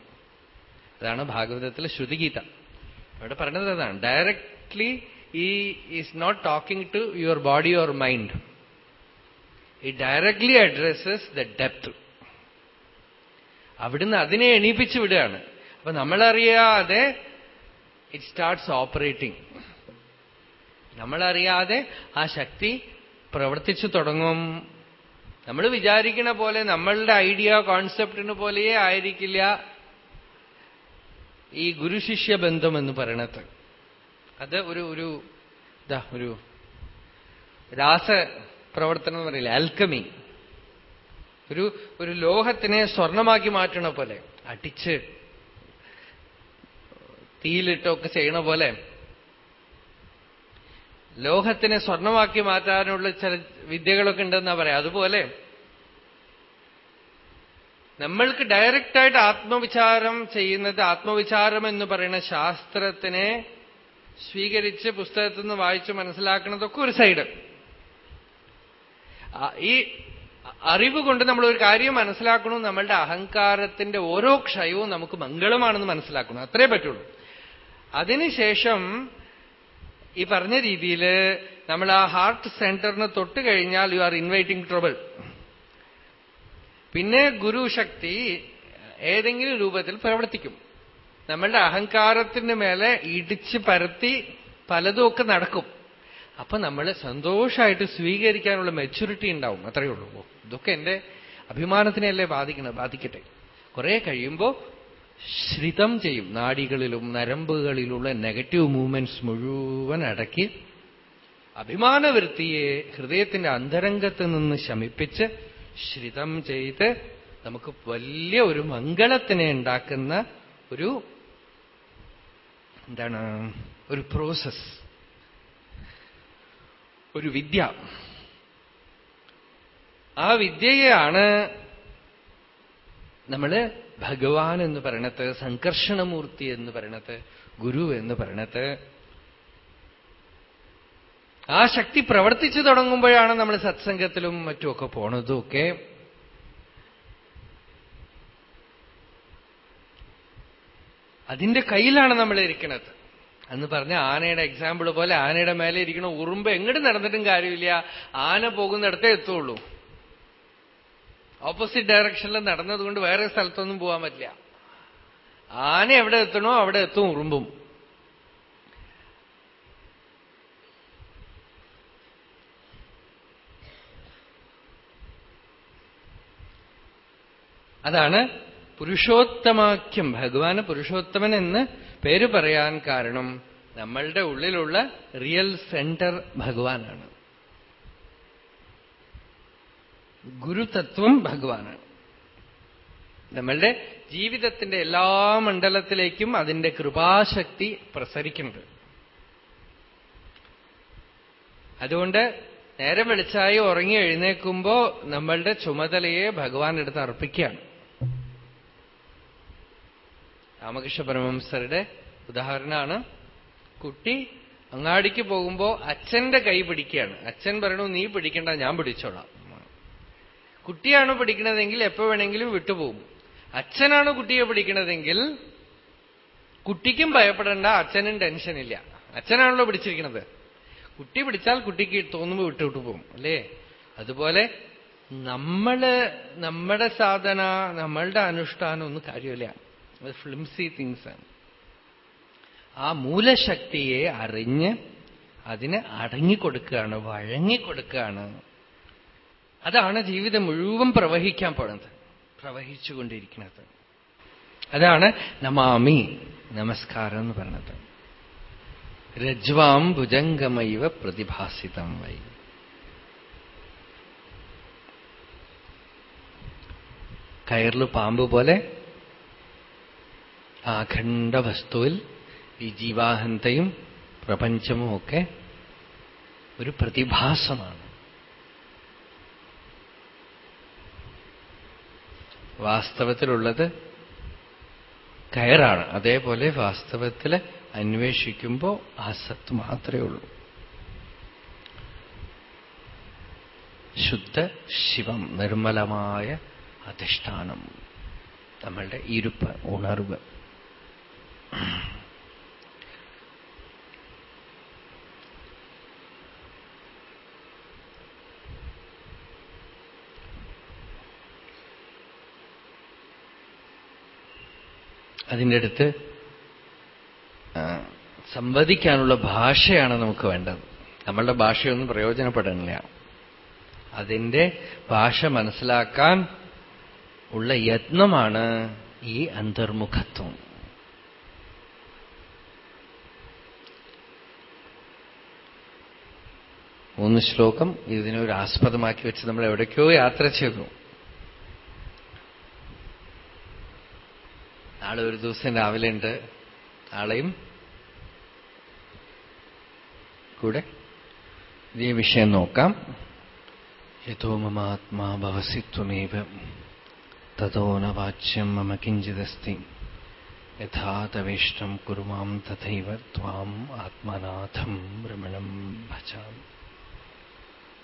അതാണ് ഭാഗവതത്തിലെ ശ്രുതിഗീത. അവിടെ പറഞ്ഞത് അതാണ് ഡയറക്ട്ലി ഈ is not talking to your body your mind ഈ ഡയറക്ട്ലി അഡ്രസ്സസ് ദ ഡെപ്ത് അവിടുന്ന് അതിനെ എണീപ്പിച്ചു വിടുകയാണ്. അപ്പൊ നമ്മളറിയാതെ ഇറ്റ് സ്റ്റാർട്ട്സ് ഓപ്പറേറ്റിംഗ് നമ്മളറിയാതെ ആ ശക്തി പ്രവർത്തിച്ചു തുടങ്ങും. നമ്മൾ വിചാരിക്കുന്ന പോലെ നമ്മളുടെ ഐഡിയ കോൺസെപ്റ്റിന് പോലെയേ ആയിരിക്കില്ല ഈ ഗുരുശിഷ്യ ബന്ധം എന്ന് പറയണത്. അത് ഒരു ഒരു ഇതാ ഒരു രാസ പ്രവർത്തനം എന്ന് പറയില്ല? അൽക്കമി ഒരു ഒരു ലോഹത്തിനെ സ്വർണമാക്കി മാറ്റണ പോലെ അടിച്ച് തീയിലിട്ടൊക്കെ ചെയ്യണ പോലെ ലോഹത്തിനെ സ്വർണമാക്കി മാറ്റാനുള്ള ചില വിദ്യകളൊക്കെ ഉണ്ടെന്നാ പറയാം. അതുപോലെ നമ്മൾക്ക് ഡയറക്റ്റായിട്ട് ആത്മവിചാരം ചെയ്യുന്നത് ആത്മവിചാരം എന്ന് പറയുന്ന ശാസ്ത്രത്തിനെ സ്വീകരിച്ച് പുസ്തകത്തിൽ നിന്ന് വായിച്ച് മനസ്സിലാക്കുന്നതൊക്കെ ഒരു സൈഡ്. ഈ അറിവ് കൊണ്ട് നമ്മൾ ഒരു കാര്യം മനസ്സിലാക്കണം നമ്മളുടെ അഹങ്കാരത്തിന്റെ ഓരോ ക്ഷയവും നമുക്ക് മംഗളമാണെന്ന് മനസ്സിലാക്കണം. അത്രേ പറ്റുള്ളൂ. അതിനുശേഷം ഈ പറഞ്ഞ രീതിയിൽ നമ്മൾ ആ ഹാർട്ട് സെന്ററിന് തൊട്ട് കഴിഞ്ഞാൽ യു ആർ ഇൻവൈറ്റിംഗ് ട്രബിൾ. പിന്നെ ഗുരുശക്തി ഏതെങ്കിലും രൂപത്തിൽ പ്രവർത്തിക്കും. നമ്മളുടെ അഹങ്കാരത്തിന് മേലെ ഇടിച്ച് പരത്തി പലതുമൊക്കെ നടക്കും. അപ്പൊ നമ്മൾ സന്തോഷമായിട്ട് സ്വീകരിക്കാനുള്ള മെച്യൂരിറ്റി ഉണ്ടാവും. അത്രയേ ഉള്ളൂ. ഇതൊക്കെ എന്റെ അഭിമാനത്തിനെയല്ലേ ബാധിക്കണം ബാധിക്കട്ടെ? കുറെ കഴിയുമ്പോൾ ശ്രിതം ചെയ്യും. നാടികളിലും നരമ്പുകളിലുള്ള നെഗറ്റീവ് മൂവ്മെന്റ്സ് മുഴുവൻ അടക്കി അഭിമാനവൃത്തിയെ ഹൃദയത്തിന്റെ അന്തരംഗത്ത് നിന്ന് ശമിപ്പിച്ച് ശ്രിതം ചെയ്ത് നമുക്ക് വലിയ ഒരു മംഗളത്തിനെ ഉണ്ടാക്കുന്ന ഒരു എന്താണ്? ഒരു പ്രോസസ് ഒരു വിദ്യ. ആ വിദ്യയാണ് നമ്മൾ ഭഗവാൻ എന്ന് പറയണത് സംകർഷണമൂർത്തി എന്ന് പറയണത് ഗുരു എന്ന് പറയണത്. ആ ശക്തി പ്രവർത്തിച്ചു തുടങ്ങുമ്പോഴാണ് നമ്മൾ സത്സംഗത്തിലും മറ്റുമൊക്കെ പോണതുമൊക്കെ. അതിന്റെ കയ്യിലാണ് നമ്മൾ ഇരിക്കുന്നത് എന്ന് പറഞ്ഞ ആനയുടെ എക്സാമ്പിൾ പോലെ ആനയുടെ മേലെ ഇരിക്കണ ഉറുമ്പ് എങ്ങോട്ട് നടന്നിട്ടും കാര്യമില്ല. ആന പോകുന്നിടത്തേ എത്തുള്ളൂ. ഓപ്പോസിറ്റ് ഡയറക്ഷനിൽ നടന്നതുകൊണ്ട് വേറെ സ്ഥലത്തൊന്നും പോകാൻ പറ്റില്ല. ആന എവിടെ എത്തണോ അവിടെ എത്തും ഉറുമ്പും. അതാണ് പുരുഷോത്തമാഖ്യം. ഭഗവാന് പുരുഷോത്തമൻ എന്ന് പേര് പറയാൻ കാരണം നമ്മളുടെ ഉള്ളിലുള്ള റിയൽ സെന്റർ ഭഗവാനാണ്. ഗുരുതത്വം ഭഗവാനാണ്. നമ്മളുടെ ജീവിതത്തിന്റെ എല്ലാ മണ്ഡലത്തിലേക്കും അതിന്റെ കൃപാശക്തി പ്രസരിക്കുന്നത് അതുകൊണ്ട് നേരം വെളിച്ചായി ഉറങ്ങി എഴുന്നേക്കുമ്പോ നമ്മളുടെ ചുമതലയെ ഭഗവാൻ എടുത്ത് അർപ്പിക്കുകയാണ്. രാമകൃഷ്ണ പരമംസരുടെ ഉദാഹരണമാണ് കുട്ടി അങ്ങാടിക്ക് പോകുമ്പോ അച്ഛന്റെ കൈ പിടിക്കുകയാണ്. അച്ഛൻ പറയണു നീ പിടിക്കണ്ട ഞാൻ പിടിച്ചോളാം. കുട്ടിയാണ് പിടിക്കണതെങ്കിൽ എപ്പോ വേണമെങ്കിലും വിട്ടുപോകും. അച്ഛനാണ് കുട്ടിയെ പിടിക്കണതെങ്കിൽ കുട്ടിക്കും ഭയപ്പെടേണ്ട അച്ഛനും ടെൻഷനില്ല അച്ഛനാണല്ലോ പിടിച്ചിരിക്കുന്നത് കുട്ടി പിടിച്ചാൽ കുട്ടിക്ക് തോന്നുമ്പോൾ വിട്ടുവിട്ടു പോകും അല്ലേ? അതുപോലെ നമ്മൾ നമ്മുടെ സാധന നമ്മളുടെ അനുഷ്ഠാനം ഒന്നും കാര്യമില്ല. ഫ്ലിംസി തിങ്സ് ആണ്. ആ മൂലശക്തിയെ അറിഞ്ഞ് അതിന് അടങ്ങിക്കൊടുക്കുകയാണ് വഴങ്ങിക്കൊടുക്കുകയാണ്. അതാണ് ജീവിതം മുഴുവൻ പ്രവഹിക്കാൻ പോണത് പ്രവഹിച്ചുകൊണ്ടിരിക്കുന്നത്. അതാണ് നമാമി നമസ്കാരം എന്ന് പറഞ്ഞത്. രജ്വാം ഭുജംഗമൈവ പ്രതിഭാസിതം വൈ. കയറിൽ പാമ്പ് പോലെ അഖണ്ഡ വസ്തുവിൽ ഈ ജീവാഹന്തയും പ്രപഞ്ചവും ഒക്കെ ഒരു പ്രതിഭാസമാണ്. വാസ്തവത്തിലുള്ളത് കയറാണ്. അതേപോലെ വാസ്തവത്തിൽ അന്വേഷിക്കുമ്പോൾ ആ സത്ത് മാത്രമേ ഉള്ളൂ. ശുദ്ധ ശിവം നിർമ്മലമായ അധിഷ്ഠാനം. നമ്മളുടെ ഇരുപ്പ് ഉണർവ്. അതിന്റെ അടുത്ത് സംവദിക്കാനുള്ള ഭാഷയാണ് നമുക്ക് വേണ്ടത്. നമ്മളുടെ ഭാഷയൊന്നും പ്രയോജനപ്പെടുന്നില്ല അതിന്റെ ഭാഷ മനസ്സിലാക്കാൻ ഉള്ള യത്നമാണ് ഈ അന്തർമുഖത്വം. മൂന്ന് ശ്ലോകം ഇതിനെ ഒരു ആസ്പദമാക്കി വെച്ച് നമ്മൾ എവിടേക്കോ യാത്ര ചെയ്തു നാളെ ഒരു ദിവസം രാവിലെ ഉണ്ട്. നാളെയും കൂടെ ഇതേ വിഷയം നോക്കാം. യഥോ മമാത്മാ ഭവസിത്വമേവ ത്വമേവ. തതോ ന മമ കിഞ്ചിദസ്തി യഥാ തവേഷ്ടം കുരുമാം തഥൈവ ത്വാം ആത്മനാഥം രമണം ഭജാമി.